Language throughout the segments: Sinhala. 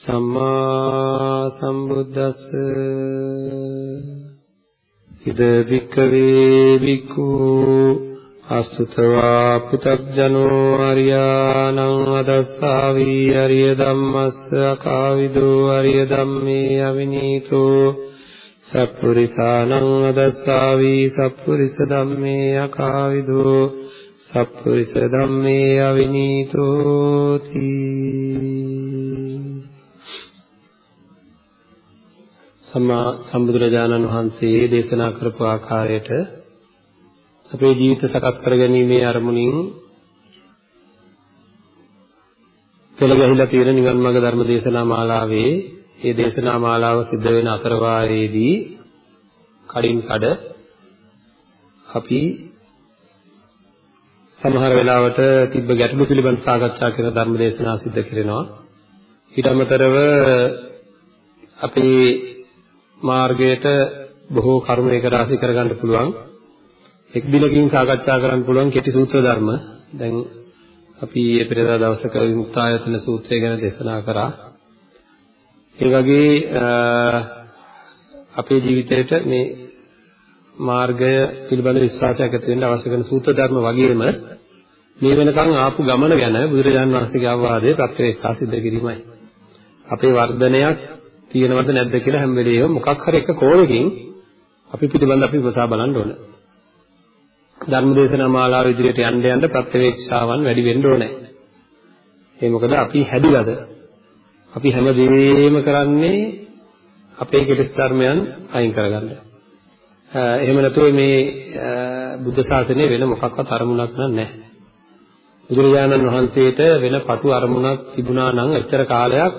සම්මා සම්බුද්දස්ස. ඉද වික්කවේ වික්ඛු අසුතවා පුතග්ජනෝ අරියානං අදස්සාවි අරිය ධම්මස්ස අකාවිදෝ අරිය ධම්මේ අවිනීතෝ. සප්පුරිසානං අදස්සාවි සප්පුරිස ධම්මේ අකාවිදෝ. සප්පුරිස ධම්මේ අවිනීතෝ තී සම්මා සම්බුදුරජාණන් වහන්සේ දේශනා කරපු ආකාරයට අපේ ජීවිත සකස් කරගැනීමේ අරමුණින් පෙළ ගැහිලා තියෙන නිවන් මාර්ග ධර්ම දේශනා මාලාවේ මේ දේශනා මාලාව සිද්ධ වෙන අතරවාරයේදී කඩින් කඩ අපි සමහර වෙලාවට තිබ්බ ගැටලු පිළිබඳ සාකච්ඡා කරන ධර්ම දේශනා සිද්ධ කරනවා. ඊට අමතරව අපේ මාර්ගයට බොහෝ කරුණු එක රාශි කරගන්න පුළුවන්. එක් දිනකින් සාකච්ඡා කරන්න පුළුවන් කෙටි සූත්‍ර ධර්ම. දැන් අපි මේ පෙරදා දවසක විමුක්තායතන සූත්‍රය ගැන දේශනා කරා. ඒ වගේ අපේ ජීවිතයට මේ මාර්ගය පිළිබඳ විශ්වාසයක් ඇති වෙන්න අවශ්‍ය කරන සූත්‍ර ධර්ම වගේම මේ වෙනකන් ආපු ගමන ගැන බුදුරජාණන් වහන්සේගේ අවවාදයේ ප්‍රත්‍යක්ෂ සිද්ධ කිරීමයි. අපේ වර්ධනයක් තියෙනවද නැද්ද කියලා හැම වෙලේම මොකක් හරි එක කෝණකින් අපි පිළිබඳ අපි විමසා බලන්න ඕන. ධර්මදේශනා මාලාව ඉදිරියට යන්න යන්න ප්‍රත්‍යවේක්ෂාවන් වැඩි වෙන්න ඕනේ. ඒ මොකද අපි හැදිලාද? අපි හැම දෙයක්ම කරන්නේ අපේ කෙලෙස් ධර්මයන් අයින් කරගන්න. එහෙම නැතුව මේ බුද්ධ ශාසනය වෙන මොකක්වත් අරමුණක් නැහැ. බුදුරජාණන් වහන්සේට වෙන පටු අරමුණක් තිබුණා නම් එච්චර කාලයක්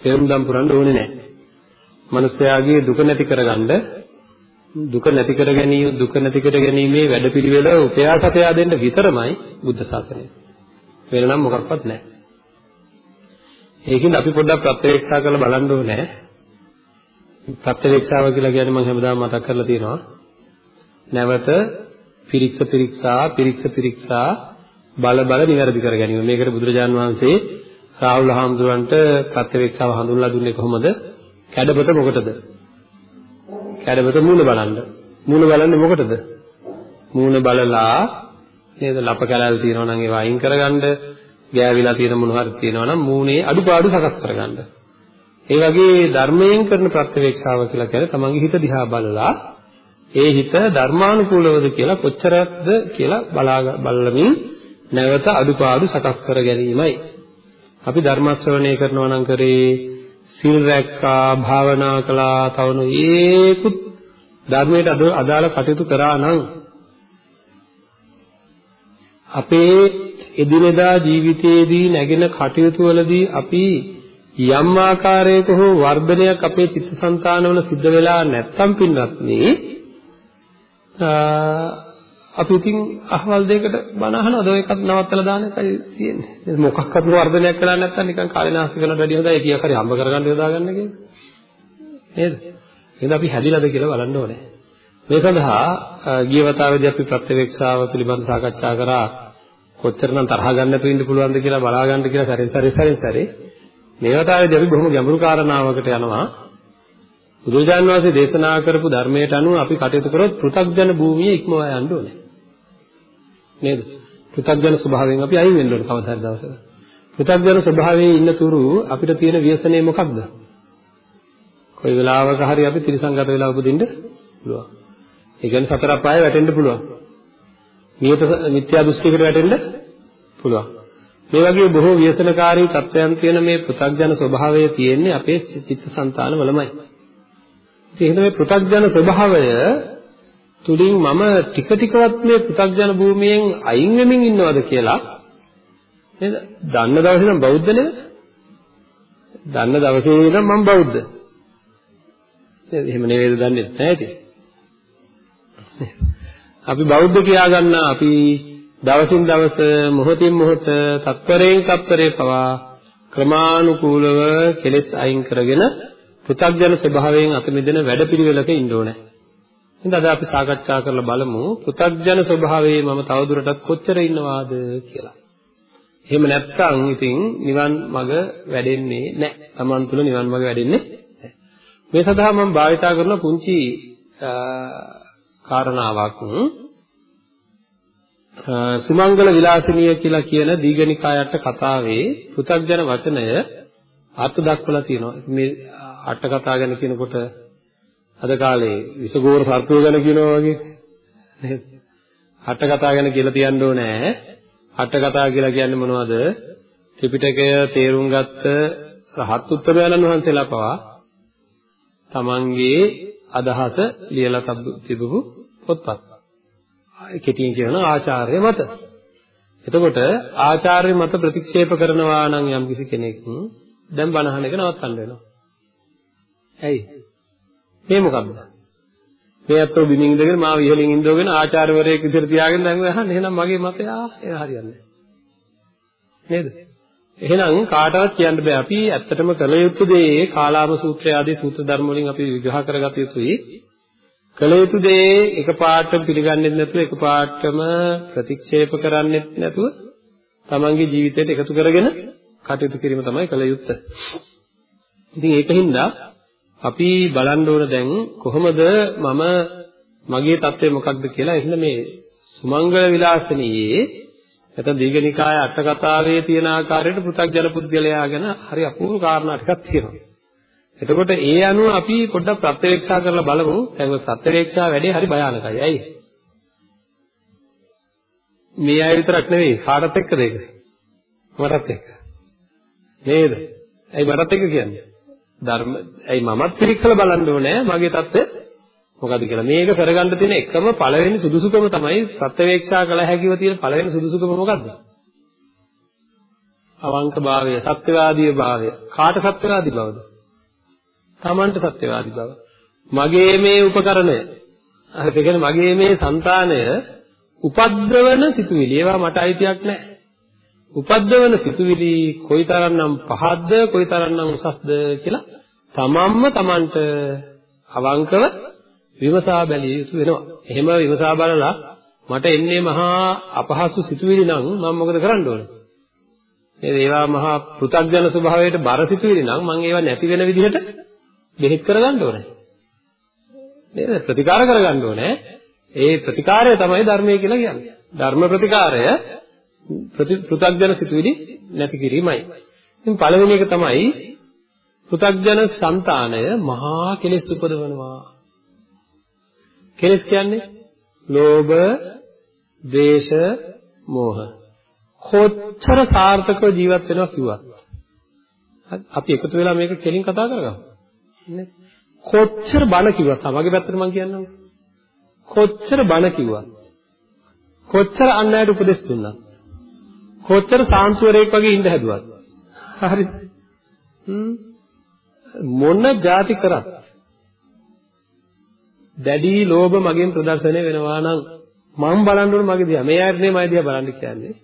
පෙරම්දම් පුරන්න ඕනේ නැහැ. මනුස්සයාගේ දුක නැති කරගන්න දුක නැති කර ගැනීම දුක නැති කර ගැනීමේ වැඩපිළිවෙල උපයාසතයා දෙන්න විතරමයි බුද්ධ ශාසනය. වෙන නම් මොකක්වත් නැහැ. ඒකින් අපි පොඩ්ඩක් ප්‍රත්‍යක්ෂා කරලා බලන්න ඕනේ. ප්‍රත්‍යක්ෂාව කියලා කියන්නේ මම හැමදාම මතක් කරලා තියෙනවා. නැවත පිරික්ස පිරික්සා පිරික්ස පිරික්සා බල බල නිවැරදි කර ගැනීම. මේකට බුදුරජාන් වහන්සේ රාහුල හාමුදුරන්ට ප්‍රත්‍යවේක්ෂාව හඳුන්ලා දුන්නේ කොහොමද? කැඩපත මොකටද? කැඩපත මූණ බලන්න. මූණ බලන්නේ මොකටද? මූණ බලලා නේද ලප කැලල් තියෙනවා නම් ඒවා අයින් කරගන්න, ගෑවිලා තියෙන මොන හරි තියෙනවා නම් මූණේ අඩුපාඩු සකස් කරගන්න. ඒ වගේ ධර්මයෙන් කරන ප්‍රත්‍යවේක්ෂාව කියලා කියන්නේ තමන්ගේ හිත දිහා බලලා ඒ හිත ධර්මානුකූලවද කියලා කොච්චරක්ද කියලා බලා බලමින් නැවත අඩුපාඩු සකස් කර ගැනීමයි. අපි ධර්ම ශ්‍රවණය කරනවා නම් කරේ සිල් රැක්කා භාවනා කළා තවනු ඒකුත් ධර්මයට අදාළ කටයුතු කරා නම් අපේ එදිනෙදා ජීවිතයේදී නැගෙන කටයුතු වලදී අපි යම් ආකාරයක හෝ වර්ධනයක් අපේ චිත්තසංතානවල සිද්ධ වෙලා නැත්තම් පින්වත්නි අපි ඉතින් අහවල් දෙයකට බණ අහනවද ඔය එකත් නවත්තලා දාන එකයි තියෙන්නේ. මොකක්වත් වර්ධනයක් කළා නැත්නම් නිකන් කාලේ නාස්ති කරනට වැඩිය හොඳයි කීයක් හරි හම්බ කරගන්න යොදාගන්න කියලා. නේද? එහෙනම් අපි හැදිලාද කියලා බලන්න ඕනේ. මේ සඳහා ගිය වතාවේදී අපි ප්‍රත්‍යවේක්ෂාව පිළිබඳ සාකච්ඡා කරා කොච්චරනම් තරහ ගන්න නැතුව ඉන්න පුළුවන්ද කියලා බලා ගන්න කියලා සැරෙන් සැරේ සැරෙන් සැරේ. මේ වතාවේදී අපි බොහොම ගැඹුරු කාරණාවකට යනවා. බුදුරජාන් වහන්සේ දේශනා කරපු ධර්මයට අනුව අපි කටයුතු කරොත් පෘථග්ජන භූමිය ඉක්මවා යන්න ඕනේ. නේද? පෘථග්ජන ස්වභාවයෙන් අපි අයින් වෙන්න ඕන කවදා හරි දවසක. පෘථග්ජන ස්වභාවයේ ඉන්න තුරු අපිට තියෙන ව්‍යසනය මොකක්ද? කොයි වෙලාවක හරි අපි ත්‍රිසංගත වෙලා උපදින්න පුළුවන්. ඒ කියන්නේ සතර අපායේ වැටෙන්න පුළුවන්. නියත මිත්‍යා දෘෂ්ටියකට වැටෙන්න පුළුවන්. මේ වගේ බොහෝ ව්‍යසනකාරී තත්වයන් තියෙන මේ පෘථග්ජන ස්වභාවය තියෙන්නේ අපේ චිත්තසංතාන වලමයි. ඉතින් එහෙනම් මේ පෘථග්ජන ස්වභාවය තුලින් මම ටික ටිකවත් මේ පෘථග්ජන භූමියෙන් අයින් වෙමින් ඉන්නවද කියලා නේද? දන්න දවසේ නම් බෞද්ධ නේද? දන්න දවසේ නම් මම බෞද්ධ. නේද? එහෙම නෙවෙයිද දන්නේ නැහැ ඉතින්. අපි බෞද්ධ කියා ගන්නා අපි දවසින් දවස මොහොතින් මොහොත තත්පරයෙන් තත්පරේ පවා ක්‍රමානුකූලව කෙලෙස් අයින් කරගෙන පෘථග්ජන ස්වභාවයෙන් අත මිදෙන වැඩපිළිවෙලක ඉන්න ඕනේ. එහෙනම් අද අපි සාකච්ඡා කරලා බලමු පෘථග්ජන ස්වභාවයේ මම තවදුරටත් කොච්චර ඉන්නවාද කියලා. එහෙම නැත්නම් ඉතින් නිවන් මඟ වැඩෙන්නේ නැහැ. Taman තුල නිවන් මඟ වැඩෙන්නේ නැහැ. මේ සඳහා මම භාවිතා කරන පුංචි කාරණාවක් සුමංගල විලාසිනිය කියලා කියන දීඝනිකායට කතාවේ පෘථග්ජන වචනය අර්ථ දක්වලා තියෙනවා. මේ අට කතා ගැන කියනකොට අද කාලේ විසගෝර සර්පය ගැන කියනවා වගේ නේද? අට කතා ගැන කියලා තියන්න ඕනේ. අට කතා කියලා කියන්නේ මොනවද? ත්‍රිපිටකය තේරුම් ගත්ත රහත් උත්තරයන්න් වහන්සේලා පවා තමන්ගේ අදහස ලියලා තිබු පොත්පත්. කෙටියෙන් කියනවා ආචාර්ය මත. එතකොට ආචාර්ය මත ප්‍රතික්ෂේප කරනවා නම් යම්කිසි කෙනෙක් දැන් බණහන එක නවත්තන්න වෙනවා. ඇයි? මේ මොකක්ද? මේ අතෝ බිමින් ඉඳගෙන මාව ඉහළින් ඉඳවගෙන ආචාර්යවරයෙක් විදිහට තියාගෙන දැන් ඔය අහන්නේ එහෙනම් මගේ මතය ආ ඒක හරියන්නේ නේද? එහෙනම් කාටවත් කියන්න බෑ අපි ඇත්තටම කළ යුතු දේ කාලාම සූත්‍රය ආදී සූත්‍ර ධර්ම වලින් අපි විග්‍රහ කරගත යුතුයි. කළ යුතු දේ එකපාරටම පිළිගන්නේ නැතුව එකපාරටම ප්‍රතික්ෂේප කරන්නේ නැතුව තමන්ගේ ජීවිතයට එකතු කරගෙන කටයුතු කිරීම තමයි කළ යුත්තේ. ඉතින් ඒකින්ද අපි බලන්න ඕන දැන් කොහොමද මම මගේ தත්ත්වය මොකක්ද කියලා එහෙනම් මේ සුමංගල විලාසනීයේ නැත්නම් දීඝනිකාය අට කතාවේ තියෙන ආකාරයට පෘථග්ජන පුද්ගලයා ගැන හරි අපූර්ව කාරණා ටිකක් තියෙනවා. එතකොට ඒ අනුව අපි පොඩ්ඩක් ප්‍රත්‍යක්ෂා කරලා බලමු. දැන් ඔය ප්‍රත්‍යක්ෂා වැඩේ හරි භයානකයි. ඇයි? මේ අය විතරක් නෙවෙයි කාටත් එක්කද ඒක? මටත් එක්ක. නේද? ඇයි මටත් එක්ක කියන්නේ? ධර්ම ඇයි මමත් පිළිකල බලන්න ඕනේ මගේ தත්ත්වය මොකද්ද කියලා. මේක කරගන්න තියෙන එකම පළවෙනි සුදුසුකම තමයි සත්‍යවේක්ෂා කළ හැකිව තියෙන පළවෙනි සුදුසුකම මොකද්ද? අවංක භාවය, සත්‍යවාදී භාවය. කාට සත්‍යවාදී බවද? තමන්ට සත්‍යවාදී බව. මගේ මේ උපකරණය. හරි, ඒ කියන්නේ මගේ මේ సంతානය උපද්දවන සිතුවිලි. ඒවා මට අයිතියක් නැහැ. උපද්දවන සිතුවිලි කොයිතරම්නම් පහද්ද කොයිතරම්නම් උසස්ද කියලා තමන්ම තමන්ට අවංකව විමසා බැලිය යුතු වෙනවා. එහෙම විමසා බලලා මට එන්නේ මහා අපහසු සිතුවිලි නම් මම මොකද කරන්න ඕනේ? නේද? ඒවා මහා පෘථග්ජන ස්වභාවයට බර සිතුවිලි නම් මම ඒවා නැති වෙන විදිහට බෙහෙත් කරගන්න ඕනේ. නේද? ප්‍රතිකාර කරගන්න ඕනේ. ඒ ප්‍රතිකාරය තමයි ධර්මය කියලා කියන්නේ. ධර්ම ප්‍රතිකාරය පෘථග්ජන සිතුවිලි නැති කිරීමයි. ඉතින් පළවෙනි එක තමයි පෘථග්ජන సంతානය මහා කෙලෙස් උපදවනවා. කෙලෙස් කියන්නේ ලෝභ, ද්වේෂ, මෝහ. කොච්චර සාර්ථකව ජීවත් වෙනවා කිව්වත්. අපි එකතු වෙලා මේක කෙලින් කතා කරගමු. නේ? කොච්චර බණ කිව්වත් තමගේ පැත්තට මම කියන්නම්. කොච්චර බණ කිව්වත්. කොච්චර අන් අයට උපදෙස් දුන්නත්. කොච්චර සාන්තුවරයෙක් වගේ ඉඳ හැදුවත්. හරිද? මොන જાති කරත් දැඩි ලෝභ මගෙන් ප්‍රදර්ශනය වෙනවා නම් මම බලන්න ඕනේ මගේ දිහා. මේ අයට නේ මගේ දිහා බලන්න කියන්නේ.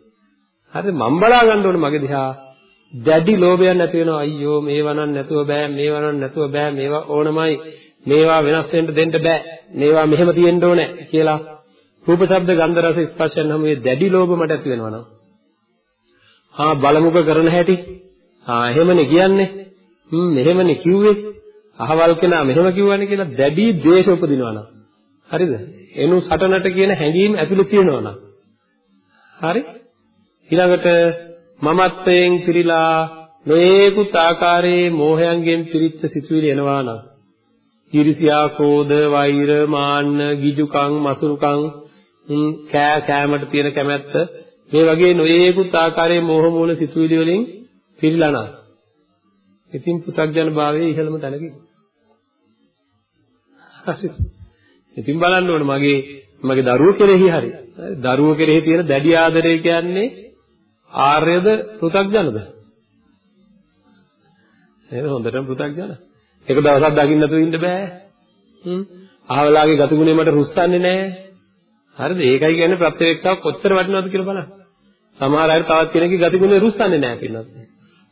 හරිද? මම බලා ගන්න ඕනේ මගේ දිහා. දැඩි ලෝභයක් නැති වෙනවා. අයියෝ මේවා නම් නැතුව බෑ. මේවා නම් නැතුව බෑ. මේවා ඕනමයි. මේවා වෙනස් වෙන්න දෙන්න බෑ. මේවා මෙහෙම තියෙන්න ඕනේ කියලා රූප ශබ්ද ගන්ධ රස ස්පර්ශයන් හැම මේ දැඩි ලෝභ මට ඇති වෙනවා නම් ආ බලමුක කරන හැටි. ආ එහෙමනේ කියන්නේ. හ්ම් මෙහෙමනේ කිව්වේ. අහවල් කෙනා මෙහෙම කිව්වනේ කියලා දැඩි ද්වේෂ උපදිනවා නම්. හරිද? එනු සටනට කියන හැඟීම් ඇතුළේ තියෙනවා නම්. හරි? ඊළඟට මමත්වයෙන් පිරීලා නොයේකුත් ආකාරයේ මෝහයන්ගෙන් පිරිච්ච සිතුවිලි එනවා නම්. ඊර්ෂ්‍යා, ක්‍රෝධ, වෛර, මාන්න, ගිජුකම්, මසුරුකම්, කෑ කෑමට තියෙන කැමැත්ත මේ වගේ නොයේකුත් ආකාරයේ මෝහ මූල සිතුවිලි වලින් පිරීලා නාන. ඉතින් පු탁ජන භාවයේ ඉහළම තැනකින්. ඉතින් බලන්න ඕන මගේ මගේ දරුව කෙරෙහි හරි. දරුව කෙරෙහි තියෙන දැඩි ආදරය කියන්නේ ආර්යද පු탁ජනද? ඒක හොඳටම පු탁ජන. එක දවසක් දකින්න නැතුව ඉන්න බෑ. හ්ම්. අහවලාගේ ගතුගුණේ මට රුස්සන්නේ නැහැ. හරිද? ඒකයි කියන්නේ ප්‍රත්‍යවේක්ෂාව කොච්චර වටිනවද කියලා බලන්න. සමහර අය තවත් කෙනෙක්ගේ ගතිගුණේ රුස්සන්නේ නැහැ පින්නත්.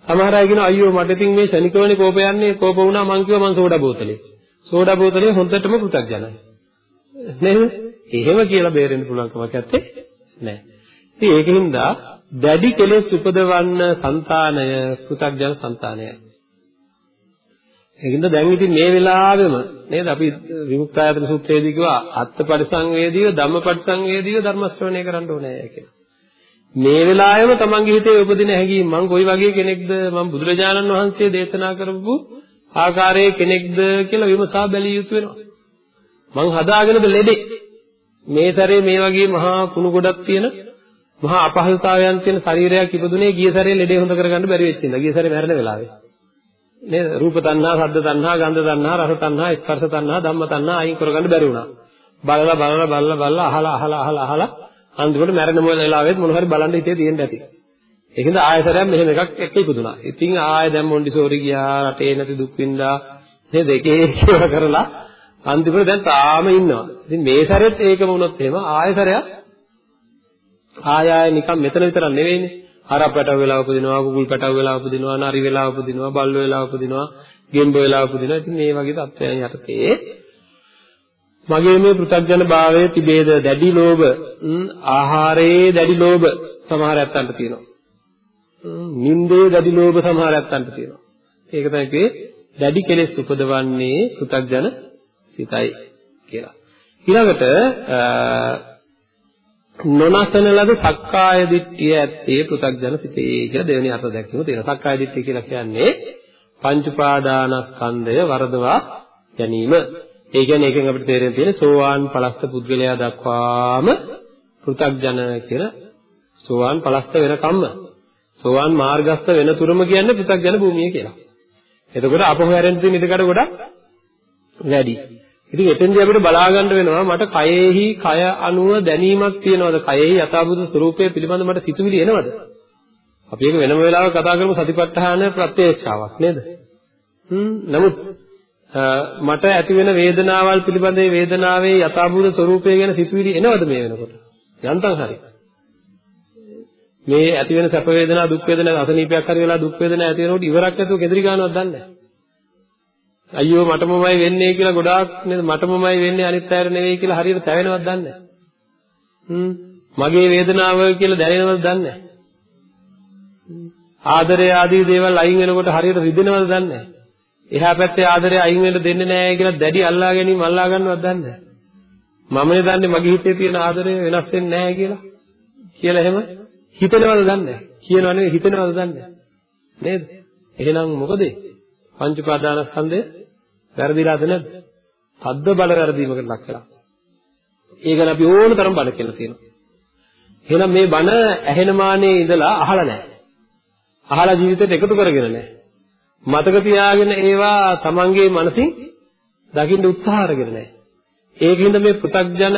සමහර අය කියනවා අයියෝ මට ඉතින් මේ ශනිකවනේ කෝප යන්නේ කෝප වුණා මං කිව්වා මං සෝඩා බෝතලේ. සෝඩා බෝතලේ හොඳටම පෘථග්ජනයි. නේද? එහෙම කියලා බේරෙන්න පුළුවන් කමක් නැත්තේ නැහැ. ඉතින් ඒකින් දා දැඩි කෙලෙස් උපදවන්න సంతානය පෘථග්ජන సంతානයයි. ඒකින්ද දැන් ඉතින් මේ වෙලාවෙම නේද අපි විමුක්තායතන සූත්‍රයේදී කිව්වා අත්පරිසංවේදීව ධම්මපරිසංවේදීව ධර්ම ශ්‍රවණය කරන්න ඕනේ කියලා. මේ වෙලාවෙම තමන්ගේ හිතේ උපදින හැඟීම් මං කොයි වගේ කෙනෙක්ද මං බුදුරජාණන් වහන්සේ දේශනා කරපු ආකාරයේ කෙනෙක්ද කියලා විමසා බැලිය යුතු වෙනවා. මං හදාගෙනද ලෙඩේ. මේ සැරේ මේ වගේ මහා කුණු ගොඩක් තියෙන මහා අපහසුතාවයන් තියෙන ශරීරයක් ඉපදුනේ ගිය සැරේ ලෙඩේ හොඳ කරගන්න බැරි වෙච්ච ඉඳ. ගිය සැරේ මැරෙන වෙලාවේ. නේද? රූප තණ්හා, ශබ්ද තණ්හා, ගන්ධ තණ්හා, රස තණ්හා, ස්පර්ශ තණ්හා, ධම්ම තණ්හා අයින් කරගන්න බැරි වුණා. බලලා බලලා බලලා බලලා අහලා අහලා අහලා අහලා අන්තිමට මැරෙන මොන වෙලාවෙත් මොන හරි බලන් හිතේ තියෙන්න ඇති. ඒකෙන්ද ආයතරයක් මෙහෙම එකක් එක්ක ඉපදුනා. ඉතින් ආය දැන් මොන්ඩිසෝරි ගියා, රටේ නැති දුක් විඳා නේද? එකේ ඒවා කරලා අන්තිමට දැන් තාම ඉන්නවා. ඉතින් මේ සැරෙත් ඒකම වුණොත් එහෙම ආයතරයක් ආය ආය නිකන් මෙතන විතරක් නෙවෙයිනේ. හරක් පැටව වෙලා උපදිනවා, කුකුල් පැටව වෙලා උපදිනවා, නරි වෙලා උපදිනවා, බල්ලෝ වෙලා උපදිනවා, ගෙම්බ වෙලා උපදිනවා. ඉතින් මේ වගේ තත්ත්වයන් යටතේ මගේ මේ පෘථග්ජන භාවයේ තිබේද දැඩි ලෝභ ආහාරයේ දැඩි ලෝභ සමහර ඇත්තන්ට තියෙනවා. නින්දේ දැඩි ලෝභ සමහර ඇත්තන්ට තියෙනවා. ඒක තමයි කියේ දැඩි කෙලෙස් උපදවන්නේ පෘථග්ජන සිතයි කියලා. ඊළඟට නොනසන ලද සක්කාය දිට්ඨිය ඇත්තේ පෘථග්ජන සිතේ කියලා දෙවෙනි අර්ථ දැක්වීම තියෙනවා. සක්කාය දිට්ඨිය කියලා කියන්නේ පංච උපාදානස්කන්ධය වරදවා ගැනීම. ඒ කියන්නේ එකෙන් අපිට තේරෙන තියෙන්නේ සෝවාන් පලස්ත පුද්ගලයා දක්වාම පෘථග්ජන කියලා සෝවාන් පලස්ත වෙනකම්ම සෝවාන් මාර්ගස්ත වෙන තුරම කියන්නේ පෘථග්ජන භූමිය කියලා. එතකොට අපහු හැරෙන්න තියෙන ඉඩකඩ ගොඩක් වැඩි. ඉතින් එතෙන්දී අපිට බලා ගන්න වෙනවා මට කයෙහි කය අණුව දැනීමක් තියෙනවද? කයෙහි යථාභූත ස්වરૂපය පිළිබඳ මට සිතුවිලි එනවද? අපි ඒක වෙනම වෙලාවක කතා කරමු සතිපට්ඨාන ප්‍රත්‍යක්ෂාවක් නේද? හ්ම් නමුත් මට ඇති වෙන වේදනාවල් පිළිබඳව වේදනාවේ යථාභූත ස්වરૂපය ගැන සිතුවිලි එනවද මේ වෙනකොට? යන්තම් හරි. මේ ඇති වෙන සැප වේදනා දුක් වේදනා අසනීපයක් හරි වෙලා දුක් වේදනා ඇති වෙනකොට ඉවරක් නැතුව කෙදිරි ගන්නවද දන්නේ නැහැ. අයියෝ මටමමයි වෙන්නේ කියලා ගොඩාක් නේද මටමමයි වෙන්නේ අනිත් අයට නෙවෙයි කියලා හරියට තැවෙනවද දන්නේ නැහැ. හ්ම් මගේ වේදනාව කියලා දැනෙනවද දන්නේ නැහැ. ආදරය ආදී දේවල් අයින් වෙනකොට හරියට රිදෙනවද දන්නේ නැහැ. එහා පැත්තේ ආදරය අයින් වෙන්න දෙන්නේ නැහැ කියලා දැඩි අල්ලා ගැනීම අල්ලා ගන්නවද දන්නේ නැහැ. මමනේ දන්නේ මගේ හිතේ තියෙන ආදරය වෙනස් වෙන්නේ නැහැ කියලා. කියලා එහෙම හිතනවද දන්නේ නැහැ. කියනව නෙවෙයි හිතනවද දන්නේ නේද? එහෙනම් මොකද? පංච උපාදානස්කන්ධය වැරදිලාද නැද්ද? තද්ද බල වැරදීමකට ලක් වෙලා. ඒ ගැන අපි ඕන තරම් බල කියලා තියෙනවා. එහෙනම් මේ බණ ඇහෙන මානේ ඉඳලා අහලා නැහැ. අහලා ජීවිතේට එකතු කරගෙන නැහැ. මතක තියාගෙන ඒවා තමන්ගේ මනසින් දකින්න උත්සාහ අරගෙන නැහැ. ඒකින්ද මේ පෘථග්ජන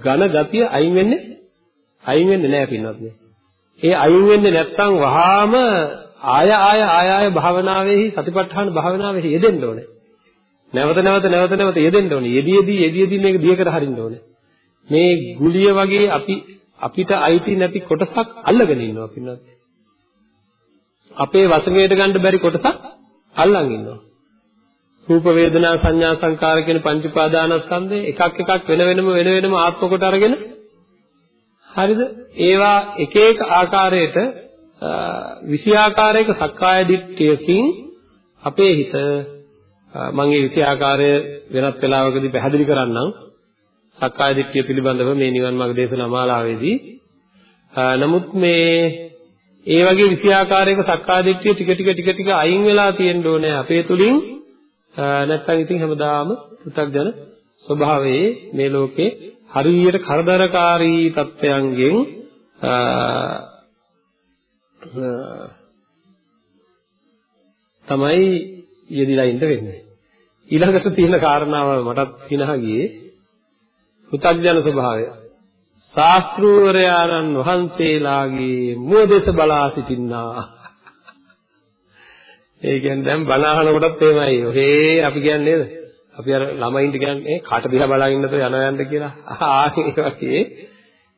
ඝන ගතිය අයින් වෙන්නේ අයින් වෙන්නේ නැහැ පින්වත් මේ. ඒ අයින් වෙන්නේ නැත්නම් වහාම ආය ආය ආය ආය භාවනාවේහි සතිපට්ඨාන භාවනාවේහි යෙදෙන්න ඕනේ. නැවත නැවත නැවත නැවත යෙදෙන්න ඕනේ. යෙදීදී යෙදීදී මේක දියකට හරින්න ඕනේ. මේ ගුලිය වගේ අපි අපිට අයිති නැති කොටසක් අල්ලගෙන ඉන්නවා පින්වත්. අපේ වශයෙන් ගන්න බැරි කොටසක් අල්ලන් ඉන්නවා. රූප වේදනා සංඥා සංකාර කියන පංච උපාදානස්කන්ධේ එකක් එකක් වෙන වෙනම වෙන වෙනම ආත්ම කොට අරගෙන හරිද? ඒවා එක එක ආකාරයට විෂයාකාරයක සක්කාය දිට්ඨියකින් අපේ හිත මම මේ විෂයාකාරය වෙනත් වෙලාවකදී පැහැදිලි කරන්නම් සක්කාය දිට්ඨිය පිළිබඳව මේ නිවන් මාර්ග දේශනා මාලාවේදී නමුත් මේ ඒ වගේ විෂයාකාරයක සක්කාය දිට්ඨිය ටික ටික ටික ටික අයින් වෙලා තියෙන්න ඕනේ අපේ තුලින් නැත්තම් ඉතින් හැමදාම පෘථග්ජන ස්වභාවයේ මේ ලෝකේ හරියට කරදරකාරී තත්වයන්ගෙන් තමයි යෙදිලා ඉඳ වෙන්නේ. ඊළඟට තියෙන කාරණාව මටත් හිනහ ගියේ පෘථග්ජන ස්වභාවය. ශාස්ත්‍රූවරයාණන් වහන්සේලාගේ මුවදෙස බලා සිටින්නා. ඒ කියන්නේ දැන් බණ අහනකොටත් එහෙමයි. ඔහේ අපි කියන්නේ නේද? අපි අර ළමයින්ට කියන්නේ කාට දිහා බලාගෙන ඉන්නතෝ යනවා යන්න කියලා. ආ ඒ වගේ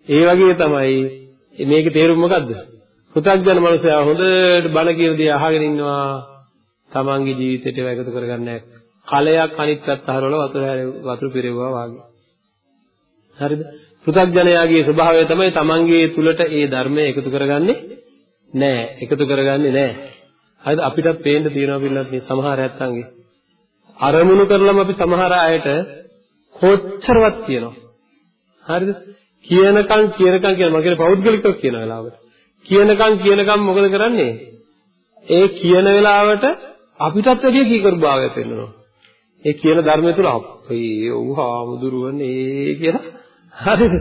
ඒ වගේ තමයි මේකේ තේරුම මොකද්ද? පුතග්ජන මනුස්සයා හොඳට බණ කියන දේ අහගෙන ඉන්නවා. තමන්ගේ ජීවිතේට ඒව එකතු කරගන්නේ කලයක් අනිත් පැත්ත හරවලා වතුර වතුර පිරෙවුවා වාගේ. හරිද? පෘථග්ජනයාගේ ස්වභාවය තමයි තමන්ගේ තුලට ඒ ධර්මය එකතු කරගන්නේ නෑ. එකතු කරගන්නේ නෑ. හරිද? අපිටත් පේන්න තියෙනවා පිළිබඳ මේ සමහර ඇත්තන්ගේ. අරමුණු කරලම අපි සමහර අයට කොච්චරවත් කියනවා. හරිද? කියනකම් කියනකම් කියන මම කියන්නේ පෞද්ගලිකව කියන වෙලාවට. කියනකම් කියනකම් මොකද කරන්නේ? ඒ කියන වෙලාවට අපිටත් වැඩිය කීකරුභාවය පෙන්වනවා. ඒ කියන ධර්මය තුල අපේ ඔව් හාමුදුරුවනේ කියලා හරිද?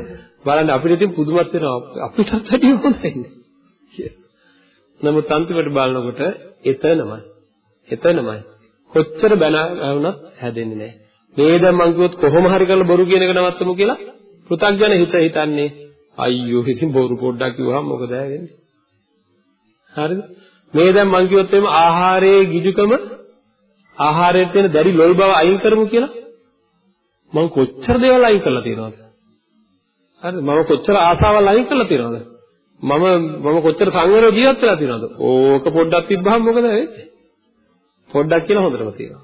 බලන්න අපිට ඉතින් පුදුමත් වෙනවා අපිටත් වැඩිය හොඳයි කියලා. නමුත් අන්තිමට බලනකොට එතනමයි. එතනමයි. කොච්චර බැන වුණත් හැදෙන්නේ නැහැ. මේ දැන් මං කිව්වොත් කොහොම හරි කරලා බොරු කියන එක නවත්තමු කියලා පෘථග්ජන හිත හිතන්නේ අයියෝ ඉතින් බොරු පොඩ්ඩක් කිව්වහම මොකද වෙන්නේ? හරිද? මේ දැන් මං කිව්වොත් එimhe ආහාරයේ ගිජුකම ආහාරයේ තියෙන දැඩි ලොල් බව අයින් කරමු කියලා මං කොච්චර දේවල් අයින් කරලා තියෙනවද? හරිද? මම කොච්චර ආසාවල් අයින් කරලා තියෙනවද? මම මම කොච්චර සංවරව ජීවත් වෙලා තියෙනවද? ඕක පොඩ්ඩක් තිබ්බහම මොකද වෙන්නේ? පොඩ්ඩක් කියලා හොඳටම තියෙනවා.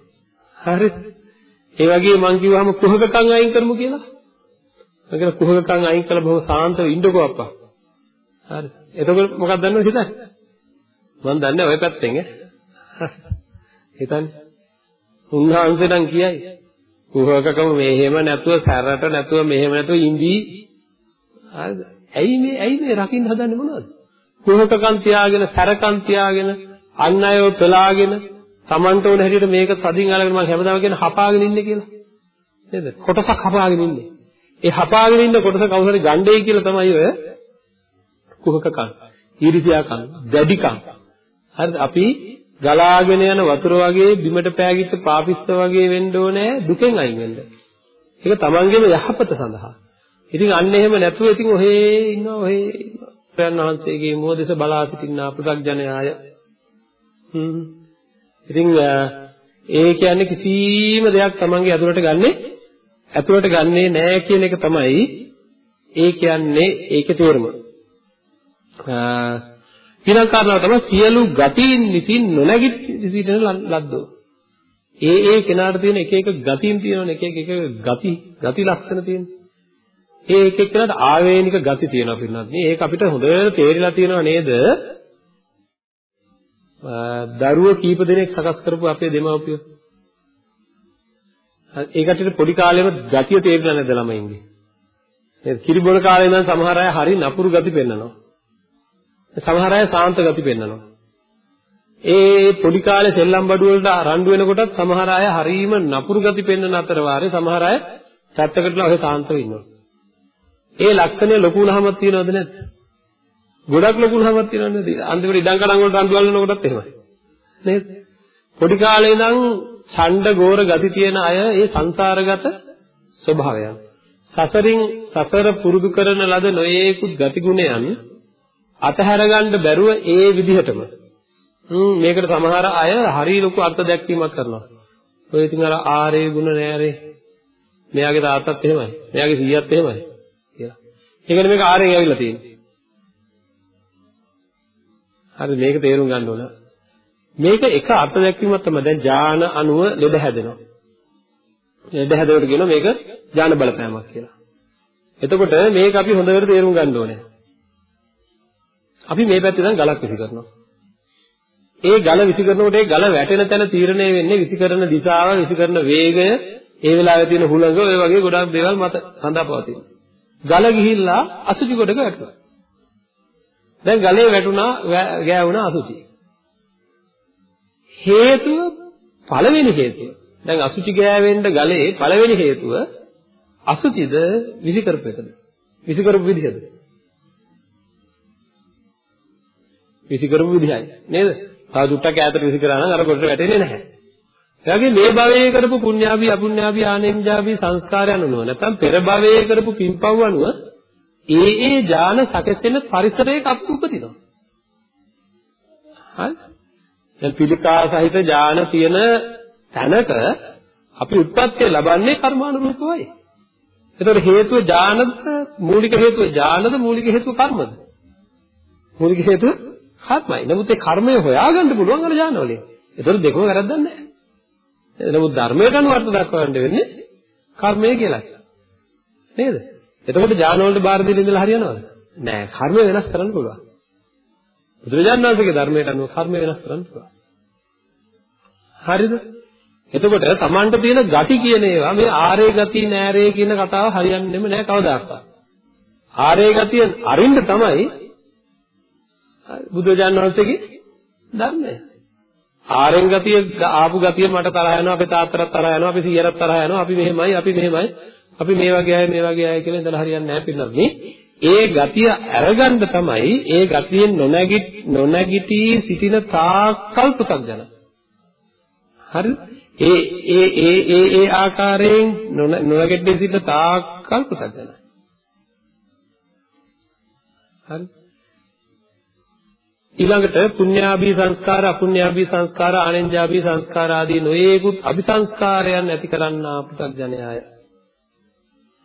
හරිද? ඒ වගේ මං කිව්වහම කුහකකම් අයින් කරමු කියලා. මම කියන කුහකකම් අයින් කළා බොහොම සාන්තව ඉන්නකෝ අප්පා. හරි. එතකොට මොකක්ද දන්නවද හිතන්නේ? මම දන්නේ ඔය පැත්තෙන් ඈ. හිතන්නේ. උන්වහන්සේ නම් කියයි. කුහකකම මෙහෙම නැතුව සැරට නැතුව මෙහෙම නැතුව ඉඳී. හරිද? ඇයි මේ ඇයි මේ රකින්න හදන්නේ මොනවද? කුහකකම් තියාගෙන සැරකම් තියාගෙන අන් අයව පෙලාගෙන Tamanට ඕන හැටියට මේක තදින් අරගෙන මම හැමදාම කියන හපාගෙන ඉන්නේ කියලා. නේද? කොටසක් හපාගෙන ඉන්නේ. ඒ හපාගෙන ඉන්න කොටස කවුරු හරි ගණ්ඩේ කියලා තමයි ඔය කුහකකම්, ඊර්ෂ්‍යාකම්, දැඩිකම්. හරිද? අපි ගලාගෙන යන වතුර වගේ බිමට පෑගිච්ච පාපිස්ත වගේ වෙන්න ඕනේ දුකෙන් අයින් වෙන්න. ඒක තමන්ගේම යහපත සඳහා. ඉතින් අන්න එහෙම නැතුව ඉතින් ඔහේ ඉන්නවා ඔහේ ඉන්නවා. ප්‍රයන් වහන්සේගේ මොහොතේස බලා සිටිනා පෘථග්ජනයාය. හ්ම්. ඉතින් ඒ කියන්නේ කිසිම දෙයක් තමන්ගේ අතුරට ගන්නෙ ඇතුළට ගන්නෙ නෑ කියන එක තමයි ඒ කියන්නේ ඒකේ තේරුම. ඊළඟ කාරණාව තමයි සියලු ගතීන් විසින් නොනැගිට සිටින ලද්දෝ. ඒ ඒ කෙනාට තියෙන එක එක ගතීන් තියෙනවනේ එක එක එක ගති ගති ලක්ෂණ තියෙන. ඒ එක එක කෙනාට ආවේනික ගති තියෙනවා පින්නත්. මේක අපිට හොඳට තේරිලා තියෙනව නේද? දරුවෝ කීප දෙනෙක් සකස් කරපු අපේ දෙමව්පියෝ. ඒ කටට පොඩි කාලේම ගතිය තේරුණා නැද්ද ළමයින්ගේ? නේද? කිරිබොන කාලේ ඉඳන් සමහර අය හරි නපුරු ගති පෙන්නනවා. සමහර අය සාන්ත ගති පෙන්නනවා. ඒ පොඩි කාලේ සෙල්ලම් බඩු වලට රණ්ඩු වෙනකොටත් සමහර අය හරීම නපුරු ගති පෙන්වන අතර වාරේ සමහර අය පැත්තකටලා ඔය සාන්තව ඉන්නවා. ඒ ලක්ෂණය ලොකු උනහමක් තියනවද නැද්ද? ගොඩක් ලොකු උනහමක් තියනවද නැද්ද? අන්තිමට ඉඩම් කඩම් වලට රණ්ඩු වලනකොටත් එහෙමයි. නේද? පොඩි කාලේ ඉඳන් ඡණ්ඩ ගෝර ගති තියෙන අය ඒ සංසාරගත ස්වභාවයන්. සසරින් සසර පුරුදු කරන ලද නොයේකුත් ගතිගුණයන් අතහැර ගන්න බැරුව ඒ විදිහටම හ්ම් මේකට සමහර අය හරිය ලොකු අර්ථ දැක්වීමක් කරනවා. ඔය ඉතින් අර ආරේ ගුණ නෑරේ. මෙයාගේ තාත්තත් එහෙමයි. මෙයාගේ සීයාත් එහෙමයි කියලා. ඒකනේ මේක ආරෙන් ඇවිල්ලා තියෙන්නේ. හරි මේක තේරුම් ගන්න ඕන. මේක එක අර්ථ දැක්වීමක් තමයි. දැන් ඥාන අනුව ලෙඩ හැදෙනවා. ලෙඩ හැදෙනකොට කියනවා මේක ඥාන බලපෑමක් කියලා. එතකොට මේක අපි හොඳට තේරුම් ගන්න ඕනේ. අපි මේ පැත්තේ දැන් ගලක් විසි කරනවා. ඒ ගල විසි කරනකොට ඒ ගල වැටෙන තැන තීරණය වෙන්නේ විසි කරන දිශාව, විසි කරන වේගය, ඒ වෙලාවේ තියෙන හුළඟ, ඔය වගේ ගොඩාක් දේවල් මත සඳහා පවතිනවා. ගල ගිහිල්ලා අසුචි ගොඩක වැටුණා. දැන් ගලේ වැටුණා, ගෑවුණා අසුචි. හේතුව පළවෙනි හේතුව දැන් අසුචි ගෑවෙන්න ගලේ පළවෙනි හේතුව අසුචිද විසි කරපු එකද? විසි කරපු විදිහද? විසි කරපු විදිහයි නේද? තව දුට්ටක් ඈතට විසි කරා නම් අර කොටට වැටෙන්නේ නැහැ. ඒ වගේ මේ භවයේ කරපු පුණ්‍යාභි අපුණ්‍යාභි ආනෙන්ජාභි සංස්කාරයන් අනුව නැත්නම් පෙර භවයේ කරපු පින්පව් අනුව ඒ ඒ ඥාන සැකසෙන පරිසරයක අපි උපදිනවා. හරි? දැන් පිළිකා සහිත ඥාන තියෙන තැනක අපි උත්පත්ති ලබන්නේ කර්මානුරූපවයි. එතකොට හේතුව ඥානද මූලික හේතුව ඥානද මූලික හේතුව කර්මද? මූලික හේතුව කර්මයි. නමුත් ඒ කර්මය හොයාගන්න පුළුවන් අර ඥාන වලින්. එතකොට දෙකම වැරද්දක් නැහැ. නමුත් ධර්මයට අනුව අර්ථ දක්වන්න වෙන්නේ කර්මය කියලා. නේද? එතකොට ඥාන වලට බාර දෙන්න ඉඳලා හරියනවද? නෑ. කර්ම වෙනස් කරන්න පුළුවන්. බුදුරජාණන් වහන්සේගේ ධර්මයට අනුව කර්ම වෙනස් කරන්න පුළුවන්. හරිද? එතකොට Tamanට තියෙන ගති කියන ඒවා මේ ආරේ ගති නෑරේ කියන කතාව හරියන්නේම නෑ කවදාකවත්. ආරේ ගතිය අරින්න තමයි බුදුරජාණන් වහන්සේගේ ධර්මය. ආරෙන් ගතිය ආපු ගතිය මට තරහ යනවා අපේ තාත්තට තරහ යනවා අපි සීයරට තරහ යනවා අපි මෙහෙමයි අපි මෙහෙමයි. අපි මේ වගේ අය මේ වගේ අය කියලා ඉඳලා හරියන්නේ නැහැ පින්නත් ඒ ගතිය අරගන්න තමයි ඒ ගතියෙන් නොනැගිට නොනැගිටි සිටින තාක්කල් පුතග්ජන හරි? ඒ ඒ ඒ ඒ ඒ ආකාරයෙන් නොනැගිටි සිටින තාක්කල් පුතග්ජන හරි? ඊළඟට පුඤ්ඤාභී සංස්කාර අපුඤ්ඤාභී සංස්කාර ආනෙන්ජාභී සංස්කාර ආදී නොයේකුත් අபிසංස්කාරයන් ඇති කරන්නා පුතග්ජනයාය.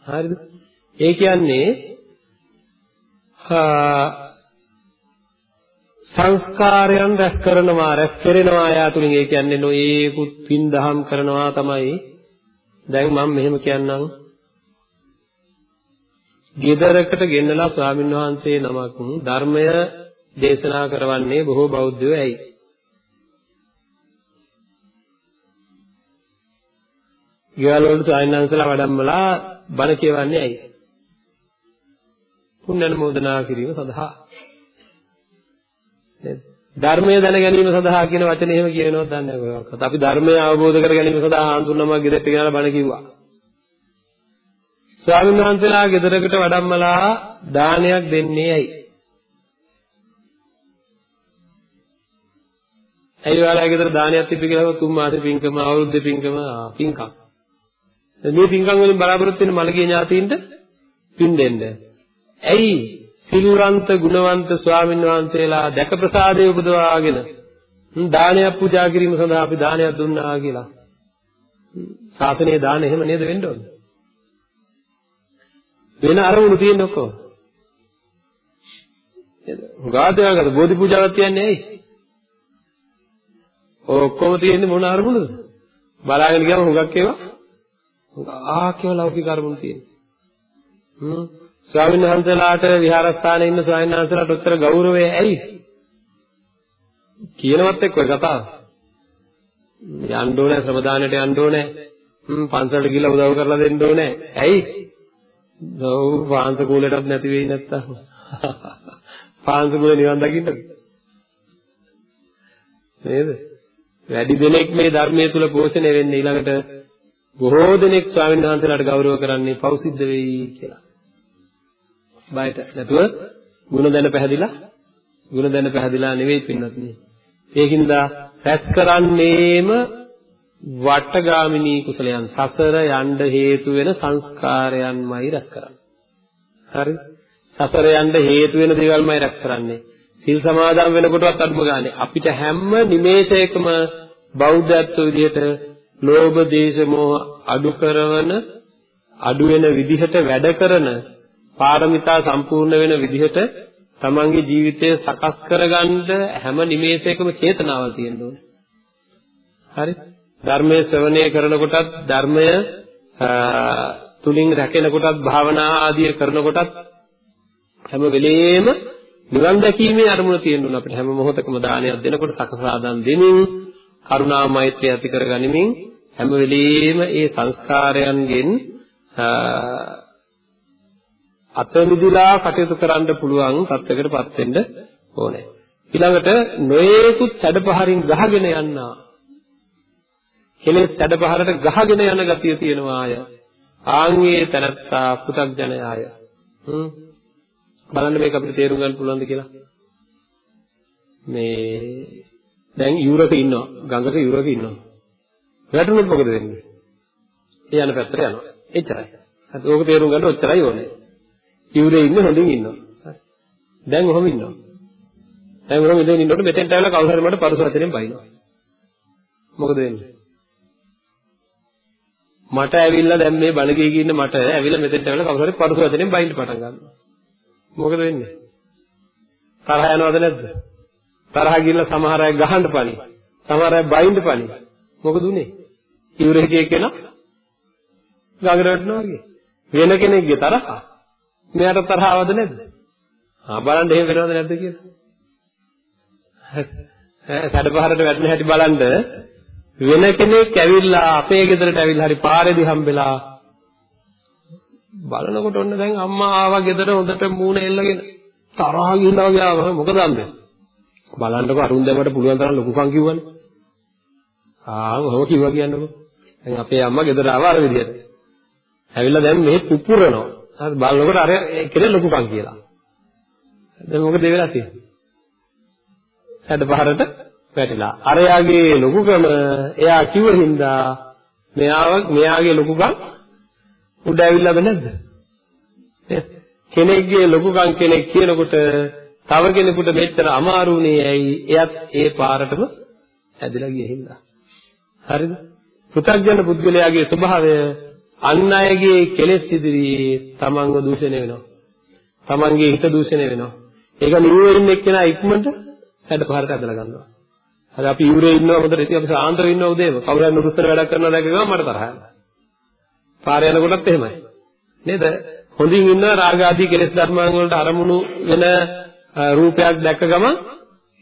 හරිද? ඒ කියන්නේ සංස්කාරයන් රැස් කරනවා රැස් කෙරෙනවා යා තුලින් ඒ කියන්නේ නොයේකුත් පින් දහම් කරනවා තමයි. දැන් මම මෙහෙම කියන්නම්. ගෙදරකට ගෙන්නලා ස්වාමින්වහන්සේ නමක් ධර්මය දේශනා කරවන්නේ බොහෝ බෞද්ධයෝ ඇයි? ගෙවල් වල සායනන්සලා වඩම්මලා බණ කියවන්නේ ඇයි? පුණ්‍ය අනුමෝදනා කිරීම සඳහා. නේද? ධර්මය දැන ගැනීම සඳහා කියන වචනේ එහෙම කියනවද දන්නේ නැහැ අපි ධර්මය අවබෝධ කර ගැනීම සඳහා ආන්තුනම ගෙදරට ගෙනලා බණ කිව්වා. ස්වාමීන් වහන්සේලා ගෙදරකට වඩම්මලා දානයක් දෙන්නේ ඇයි? ඇයි ඔයාලා ගෙදර දානයක් තිබ්බ කියලා තුන් මාසේ පින්කම අවුරුද්දේ පින්කම පින්කම්. මේ පින්කම් වලින් බලාපොරොත්තු වෙන මළගිය ඥාතීන්ට පින් දෙන්න. ඇයි සිල්වන්ත ගුණවන්ත ස්වාමීන් වහන්සේලා දැක ප්‍රසාදයේ උපදවාගෙන දානයක් පූජා කිරීම සඳහා අපි දානයක් දුන්නා කියලා. ශාසනයේ දාන එහෙම නේද වෙන්න ඕනේ? වෙන අරමුණු තියෙන ඔක්කොම. ගාතයාගත බෝධි පූජාවක් තියන්නේ ඇයි? ඔක්කොම තියෙන්නේ මොන අරමුණද? බලාගෙන ගියාම හුඟක් ඒවා ආක් ඒවා ලෞකික අරමුණු තියෙනවා. හ්ම් ස්වාමීන් වහන්සේලාට විහාරස්ථානයේ ඉන්න ස්වාමීන් වහන්සේලාට උත්තර ගෞරවය ඇයි? කියනවත් එක්ක කතාව. යන්න ඕනේ සමදානයට යන්න ඕනේ. හ්ම් පන්සලට ගිහලා උදව් කරලා දෙන්න ඕනේ. ඇයි? ඔව් පාංශ කූලයටත් නැති වෙයි නැත්තම්. පාංශ කූලේ නිවන් දකින්නද? නේද? වැඩි දෙනෙක් මේ ධර්මයේ තුල පෝෂණය වෙන්නේ ඊළඟට බොහෝ දෙනෙක් ස්වාමීන් වහන්සේලාට ගෞරව කරන්නේ පෞසිද්ධ වෙයි කියලා. බයට නැතුව ಗುಣ දැන පැහැදිලා ಗುಣ දැන පැහැදිලා නෙවෙයි පින්නත් නේ. ඒකින්ද රැස් කරන්නේම වටගාමිනී කුසලයන් සසර යන්න හේතු වෙන සංස්කාරයන්මයි රැස් කරන්නේ. හරි? සසර යන්න හේතු වෙන දේවල්මයි රැස් කරන්නේ. සිල් සමාදන් වෙනකොටවත් අඩුම ගානේ අපිට හැම නිමේෂයකම බෞද්ධත්ව විදිහට ලෝභ දේශ මොහ අඩු කරන අඩු වෙන විදිහට වැඩ කරන පාරමිතා සම්පූර්ණ වෙන විදිහට තමන්ගේ ජීවිතය සකස් කරගන්න හැම නිමේෂයකම චේතනාවක් තියෙන්න ඕනේ. හරි? ධර්මයේ ශ්‍රවණය කරනකොටත් ධර්මය තුලින් රැකෙනකොටත් භාවනා ආදිය කරනකොටත් හැම වෙලෙම නිවන් දැකීමේ අරමුණ තියෙන්න ඕන අපිට හැම මොහොතකම දානයක් දෙනකොට සකසාදන් දෙමින් කරුණා මෛත්‍රිය ඇති කරගනිමින් හැම වෙලෙම ඒ සංස්කාරයන්ගෙන් අත මිදලා කටයුතු කරන්න පුළුවන් තත්යකටපත් වෙන්න ඕනේ. ඊළඟට නොයේකුත් සැඩපහරින් ගහගෙන යන්නා. කෙලෙස් සැඩපහරට ගහගෙන යන ගතිය තියෙනවා අය. ආන්ගේ තනත්තා පු탁ජනයාය. හ්ම් බලන්න මේක අපිට තේරුම් ගන්න පුළුවන්ද කියලා. මේ දැන් යුරක ඉන්නවා ගඟක යුරක ඉන්නවා. වැටුනොත් මොකද වෙන්නේ? ඒ යන පැත්තට යනවා. එච්චරයි. හරි ඕක තේරුම් ගන්න ඔච්චරයි ඕනේ. යුරේ ඉන්න හොඳින් ඉන්නවා. දැන් ඔහොම ඉන්නවා. දැන් ඔහොම ඉඳන් ඉන්නකොට මෙතෙන්ට ඇවිල්ලා කවුරු හරි මට පරුස වචනෙන් බයිනවා. මොකද වෙන්නේ? මට ඇවිල්ලා දැන් මේ බණ ගියේ ඉන්න මට ඇවිල්ලා මෙතෙන්ට ඇවිල්ලා කවුරු හරි පරුස වචනෙන් බයින්න පටන් ගන්නවා. මොකද වෙන්නේ? තරහ යනවද නැද්ද? තරහ ගිහලා සමහර අය ගහන්න පණි. සමහර අය බයින්න පණි. මොකද උනේ? ඉවුරේ කෙනා ගඟට වැටෙනවා වගේ. වෙන කෙනෙක්ගේ තරහ මෙයාට තරහ ආවද නැද්ද? ආ බලන්න එහෙම වෙනවද නැද්ද කියලා. සැඩපහරට වැටෙන හැටි බලන්න වෙන කෙනෙක් ඇවිල්ලා අපේ ගෙදරට ඇවිල්ලා හරි පාරේදී හම්බෙලා බලනකොට ඔන්න දැන් අම්මා ආවා ගෙදර හොඳට මූණ එල්ලගෙන. තරහා ගිහිල්ලා වගේ ආවා. මොකද අම්මේ? බලන්නකො අරුන් දැමට පුළුවන් තරම් ලොකුකම් කිව්වනේ. ආ ඔහොම කිව්වා කියන්නකො. දැන් අපේ අම්මා ගෙදර ආවා අර විදියට ඇවිල්ලා දැන් මෙහෙ පුපුරනවා. හරි බලනකොට අර කෙනෙක් ලොකුකම් කියලා. දැන් මොකද වෙලා තියෙන්නේ? හැඩ පහරට වැටිලා. අරයාගේ ලොකුකම එයා කිව්ව හින්දා මෙයාව මෙයාගේ ලොකුකම් උඩ ඇවිල්ලාද නැද්ද? කෙනෙක්ගේ ලොකුකම් කෙනෙක් කියනකොට තව කෙනෙකුට මෙච්චර අමාරුනේ ඇයි? එයත් ඒ පාරටම ඇදලා ගිය හින්දා. හරිද? පෘථග්ජන පුද්ගලයාගේ ස්වභාවය අන් අයගේ කෙලෙස් ඉදිරියේ තමන්ව දූෂණය වෙනවා. තමන්ගේ හිත දූෂණය වෙනවා. ඒක නිවෙන්න එක්කෙනා ඉක්මනට හැඩ පාරට ඇදලා ගන්නවා. හරි අපි යුරේ ඉන්නවා හොඳට ඉතින් අපි සාන්තර ඉන්නවා උදේම. කවුරු හරි නුරුස්තර වැඩක් කරනවා දැක ගමන් මට තරහ යනවා. පාර යනකොටත් එහෙමයි. නේද? හොඳින් ඉන්න රාග ආදී කෙලෙස් ධර්මයන් වලට අරමුණු වෙන රූපයක් දැක්ක ගමන්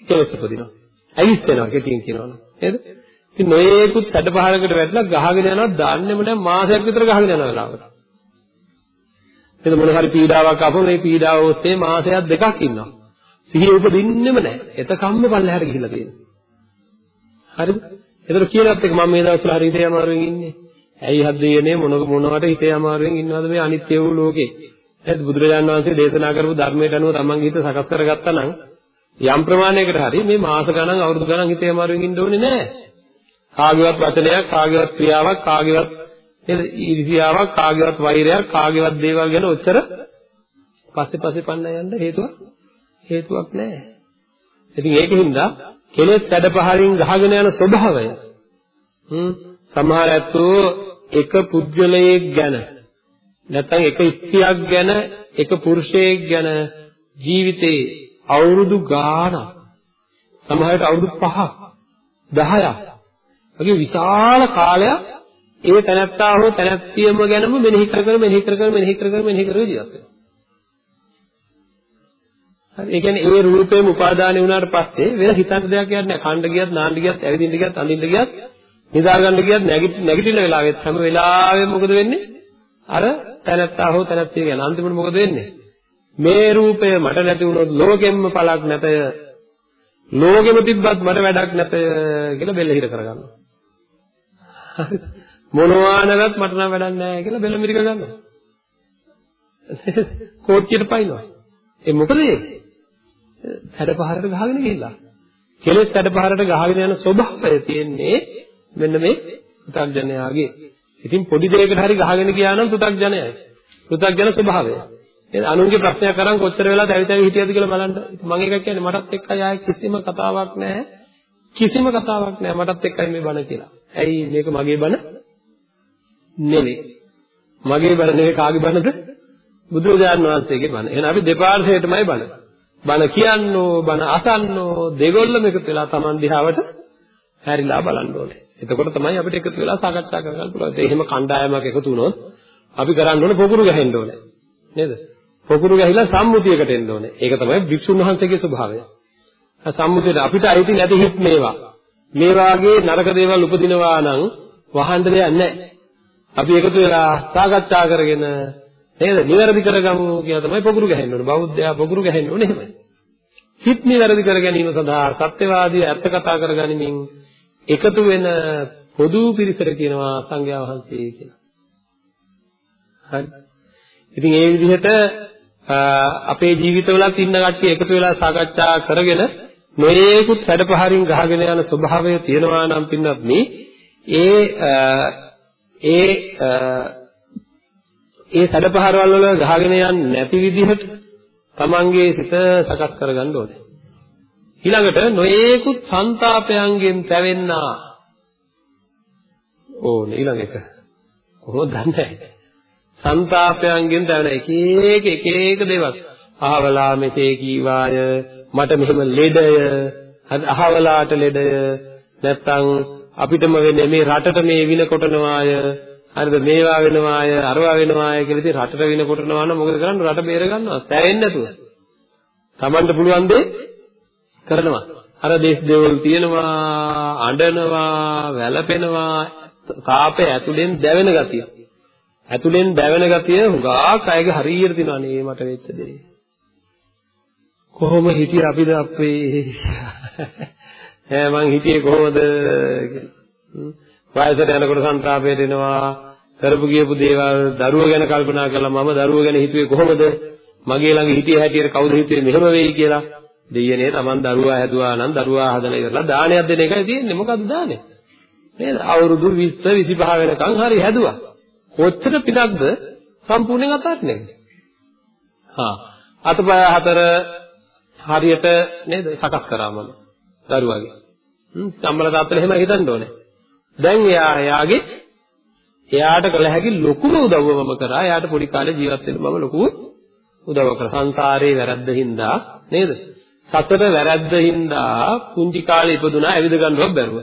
කෙලෙස් උපදිනවා. ඇවිස්සෙනවා කෙටියෙන් කියනවනම්. නේද? ඉතින් නොයේකුත් සැඩපහරකට වැටලා ගහගෙන යනවා දාන්නෙම නැහැ මාසයක් විතර ගහගෙන යන වෙලාවකට. එතකොට මොන හරි පීඩාවක් ආපුවම මේ පීඩාව ඔස්සේ මාසයක් දෙකක් ඉන්නවා. සිහිය උපදින්නෙම නැහැ. එතකම්ම පල්ලෙහාට ගිහිල්ලා තියෙනවා. හරිද? එතකොට කියනත් එක මම මේ දවස්වල හරි හිතේ අමාරුවෙන් ඉන්නේ. ඇයි හද්දේනේ මොන මොනවට හිතේ අමාරුවෙන් ඉන්නවද මේ අනිත්‍ය වූ ලෝකේ? එහෙත් බුදුරජාණන් වහන්සේ දේශනා කරපු ධර්මයට අනුව තමන්ගේ හිත සකස් කරගත්තා නම් යම් ප්‍රමාණයකට හරි මේ මාස ගණන් අවුරුදු ගණන් හිතේ අමාරුවෙන් ඉන්න ඕනේ නැහැ. කාගේවත් වචනයක්, කාගේවත් ක්‍රියාවක්, කාගේවත් නේද ඊර්ෂියාවක්, කාගේවත් වෛරයක්, කාගේවත් දේවල් ගැන ඔච්චර පස්සේ පස්සේ පන්න යන්න හේතුවක් හේතුවක් නැහැ. ඉතින් ඒකින්ද කෙලෙස් සැඩපහරින් ගහගෙන යන ස්වභාවය හ්ම් සමහර ඇත්තෝ එක පුද්ගලයෙක් ගැන නැත්නම් එක ස්ත්‍රියක් ගැන එක පුරුෂයෙක් ගැන ජීවිතේ අවුරුදු ගාණක් සමහරට අවුරුදු 5ක් 10ක් වගේ විශාල කාලයක් ඒ තැනැත්තා හෝ තැනැත්තියම ගැනම මෙනෙහි කර කර මෙනෙහි කර කර මෙනෙහි කර කර මෙනෙහි කර ජීවත් වෙනවා. හරි ඒ කියන්නේ ඒ රූපේම උපාදානෙ වුණාට පස්සේ වෙන හිතන්න දෙයක් යන්නේ නැහැ. කණ්ඩ ගියත්, නාන්න ගියත්, ඇවිදින්න ගියත්, අඳින්න ගියත් නිදා ගන්න ගියත් නැගිටින වෙලාවෙත් හැම වෙලාවෙම මොකද වෙන්නේ? අර තැනත්තා හෝ තැනත්තිය ගැන අන්තිමට මොකද වෙන්නේ? මේ රූපය මට නැති වුණොත් ලෝකෙම්ම පළක් නැතය. ලෝකෙම තිබ්බත් මට වැඩක් නැතය කියලා බෙල්ල හිර කරගන්නවා. හරිද? මොනවා නැවත් මට නම් වැඩක් නැහැ කියලා බෙල්ල මිරික ගන්නවා. කෝච්චියට පයින්නවා. ඒ මොකද ඒ? හැඩපහරට ගහගෙන ගිහිල්ලා. කෙලෙස් හැඩපහරට ගහගෙන යන ස්වභාවය තියෙන්නේ මෙන්න මේ පෘථග්ජනයාගේ. ඉතින් පොඩි දෙයකට හරි ගහගෙන ගියා නම් පෘථග්ජනයයි. පෘථග්ජන ස්වභාවය. එහෙනම් අනුන්ගේ ප්‍රශ්නයක් අරන් කොච්චර වෙලා දැවි දැවි හිටියද කියලා බලන්න. ඉතින් මම ඒක කියන්නේ මටත් එක්කයි ආයේ කිසිම කතාවක් නැහැ. කිසිම කතාවක් නැහැ මටත් එක්කයි මේ බණ කියලා. ඇයි මේක මගේ බණ නෙවෙයි. මගේ බණ නෙවෙයි කාගේ බණද? බුදුරජාණන් වහන්සේගේ බණ. එහෙනම් අපි දෙපාර්ශ්වයටමයි බණ. බණ කියන්නෝ, බණ අසන්නෝ දෙගොල්ලම එකතු වෙලා Taman දිහාවට හැරිලා බලන්න ඕනේ. එතකොට තමයි අපිට එකතු වෙලා සාකච්ඡා කරගන්න පුළුවන්. ඒ එහෙම කණ්ඩායමක් එකතු වුණොත් අපි කරන්න ඕනේ පොකුරු ගහෙන්න ඕනේ. නේද? පොකුරු ගහිලා සම්මුතියකට එන්න ඕනේ. ඒක තමයි භික්ෂුන් වහන්සේගේ ස්වභාවය. සම්මුතියට අපිට අයිති නැති හිත් මේවා. මේ වාගේ නරක දේවල් උපදිනවා නම් වහන්න දෙයක් නැහැ. අපි එකතු වෙලා සාකච්ඡා කරගෙන නේද? නිවැරදි කරගමු කියලා තමයි පොකුරු ගහන්න ඕනේ. බෞද්ධයා පොකුරු ගහන්න ඕනේ එහෙමයි. හිත් නිවැරදි කර ගැනීම සඳහා සත්‍යවාදී අර්ථ කතා කරගනිමින් එකතු වෙන පොදු පිරිසට කියනවා සංඝයා වහන්සේ කියලා. හරි. ඉතින් ඒ විදිහට අපේ ජීවිතවලත් ඉන්න කට්ටිය එකතු වෙලා සාකච්ඡා කරගෙන මේකුත් සැඩපහරින් ගහගෙන යන ස්වභාවය තියෙනවා නම් පින්නත් මේ ඒ ඒ ඒ සැඩපහරවල් වල ගහගෙන යන්නේ නැති විදිහට තමන්ගේ සිත සකස් කරගන්න ඕනේ. ඊළඟට නොයේකුත් ਸੰతాපයන්ගෙන් තැවෙන්නා. ඕන ඊළඟ එක. කොහොමද දන්නේ සංతాපයන්ගෙන් දැන එක එක එක එක දේවල්. අහවලා මෙසේ කීවාය මට මෙහෙම ලෙඩය. අහවලාට ලෙඩය. නැත්තම් අපිටම වෙන්නේ මේ රටට මේ වින කොටනවාය. හරිද? මේවා වෙනවාය අරවා වෙනවාය කියලා ඉතින් රටට වින කොටනවා නම් මොකද කරන්නේ? රට බේර ගන්නවා සෑවෙන්නේ නැතුව. Tamanට පුළුවන් දේ කරනවා. අර දේශ දේවල් තියෙනවා අඬනවා වැළපෙනවා තාපේ ඇතුලෙන් දැවෙන ගතිය. ඇතුලෙන් දැවෙන ගතිය හුඟක් අයගේ හරියට තියෙනවා නේ මට වෙච්ච දේ. කොහොම හිටිය අපිද අපේ? ඈ මං හිටියේ කොහොමද? කියලා වයසට යනකොට සංతాපයට එනවා. කරපු ගියපු දේවල් දරුව ගැන කල්පනා කරලා මම දරුව ගැන හිතුවේ කොහොමද? මගේ ළඟ හිටිය හැටියට කවුද හිතුවේ මෙහෙම වෙයි කියලා. දෙයියනේ Taman දරුවා හැදුවා නම් දරුවා හදලා ඉවරලා දානයක් දෙන එකයි තියෙන්නේ. මොකද්ද දානේ? නේද? අවුරුදු 20 25 වෙනකන් හරි හැදුවා. කොච්චර පිටක්ද? සම්පූර්ණයෙන් අතාරින්නේ හා. අතපය හතර හරියට නේද? සකස් කරා මම දරුවාගේ. හ්ම්. අම්මලා තාත්තලා එහෙම හිතන්න ඕනේ. දැන් එයා එයාගේ එයාට කළ හැකි ලොකුම උදව්ව මම කරා. එයාට පොඩි කාලේ ජීවත් වෙන්න මම ලොකු උදව් කරා. සංසාරේ වැරද්දින්දා නේද? සතර වැරද්දින්දා පුංචි කාලේ ඉපදුනා ඇවිද ගන්නවත් බැරුව.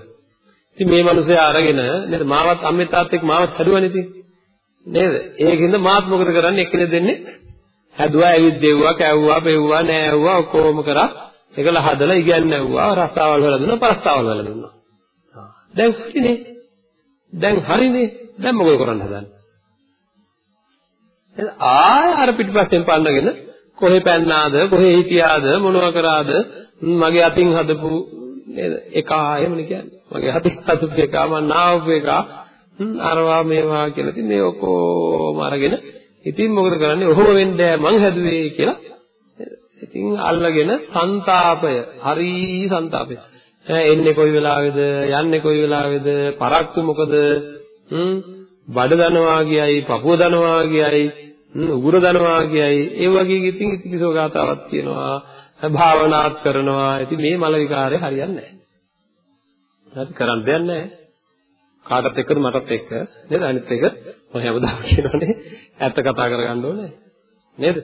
ඉතින් මේ මිනිස්සයා අරගෙන නේද? මාවත් අම්මේ තාත්තෙක් මාවත් හැදුවනේ ඉතින්. නේද? ඒකින්ද මාත් මොකද කරන්නේ? එක්කෙනෙක් දෙන්නේ හැදුවා ඇවිද්දෙව්වා කැව්වා පෙව්වා නෑව්වා ඔක්කොම කරා. ඒකල හදලා ඉගැන්නැව්වා රස්සාවල් වල දුන්නා පරස්තාවල් වල දුන්නා. දැන් හරිනේ. දැන් හරිනේ. දැන් මොකද කරන්න හදන්නේ? එහෙනම් ආය අර පිටිපස්සෙන් පන්නගෙන කොහෙ පැන්නාද කොහෙ හිටියාද මොනවා කරාද මගේ අතින් හදපු නේද? එක ආයෙමනේ කියන්නේ. මගේ අතින් හදපු එක මම නාවපු එක. අරවා මේවා කියලා ඉතින් මේ ඔක්කොම අරගෙන. ඉතින් මොකද කරන්නේ? ඔහොම වෙන්නේ මං හැදුවේ කියලා. ඉතින් අල්ලගෙන ਸੰతాපය හරි ਸੰతాපය එන්නේ කොයි වෙලාවේද? යන්නේ කොයි වෙලාවේද? පරක්කු මොකද? හ්ම් බඩ දනවා කියයි පපුව දනවා කියයි උගුර දනවා කියයි. ඒ වගේ ඉතින් ඉතිපිසෝ ගාතාවක් තියෙනවා. භාවනාත් කරනවා. ඉතින් මේ මල විකාරය හරියන්නේ නැහැ. හරි කරන්න දෙයක් නැහැ. කාටත් එක්කද මටත් එක්ක නේද අනිත් එක මම හැමදාම කියනවානේ ඇත්ත කතා කරගන්න ඕනේ නේද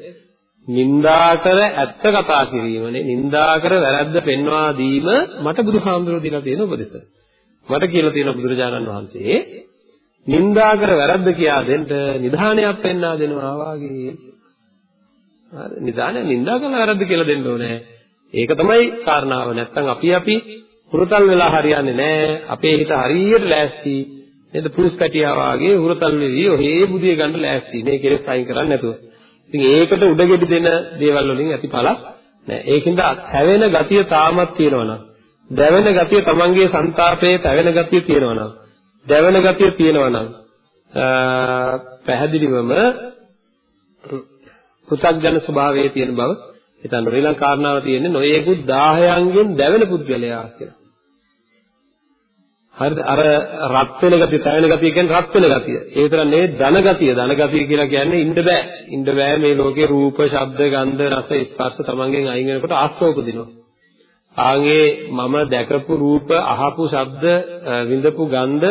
නින්දා කර ඇත්ත කතා කිරීමනේ නින්දා කර වැරද්ද පෙන්වා දීම මට බුදුහාමුදුරුවෝ දීලා තියෙන උපදෙස මට කියලා තියෙන බුදුරජාණන් වහන්සේ නින්දා කර වැරද්ද කියා දෙන්න නිධානයක් පෙන්වා දෙනවා වාගේ හරි නිධානය නින්දා කරන වැරද්ද කියලා දෙන්න ඕනේ ඒක තමයි කාරණාව නැත්තම් අපි අපි හුරතල් වෙලා හරියන්නේ නැහැ. අපේ හිත හරියට ලෑස්ති. නේද? පුරුස් පැටියා වාගේ හුරතල් වෙවි ඔහේ බුදිය ගන්න ලෑස්ති. මේ කෙලෙස් අයින් කරන්නේ නැතුව. ඉතින් ඒකට උඩගෙඩි දෙන දේවල් වලින් ඇති පළක් නැහැ. ඒකින්ද හැවෙන ගතිය තාමත් තියෙනවනම් දැවෙන ගතිය තමන්ගේ සංతాපයේ තැවෙන ගතිය තියෙනවනම් දැවෙන ගතිය තියෙනවනම් පැහැදිලිවම පෘථග්ජන ස්වභාවයේ තියෙන බව හිතන්න. ඊළඟ කාරණාව තියෙන්නේ නොයේකුත් 1000න්ගෙන් දැවෙන පුද්ගලයා කියලා. හරිද? අර රත් වෙන ගතිය තැවෙන ගතිය කියන්නේ රත් වෙන ගතිය. ඒ විතර නෙවෙයි ධන ගතිය. ධන ගතිය කියලා කියන්නේ ඉන්න බෑ. ඉන්න බෑ මේ ලෝකේ රූප ශබ්ද ගන්ධ රස ස්පර්ශ තමන්ගෙන් අයින් වෙනකොට ආස්වාද උපදිනවා. ආන්ගේ මම දැකපු රූප අහපු ශබ්ද විඳපු ගන්ධ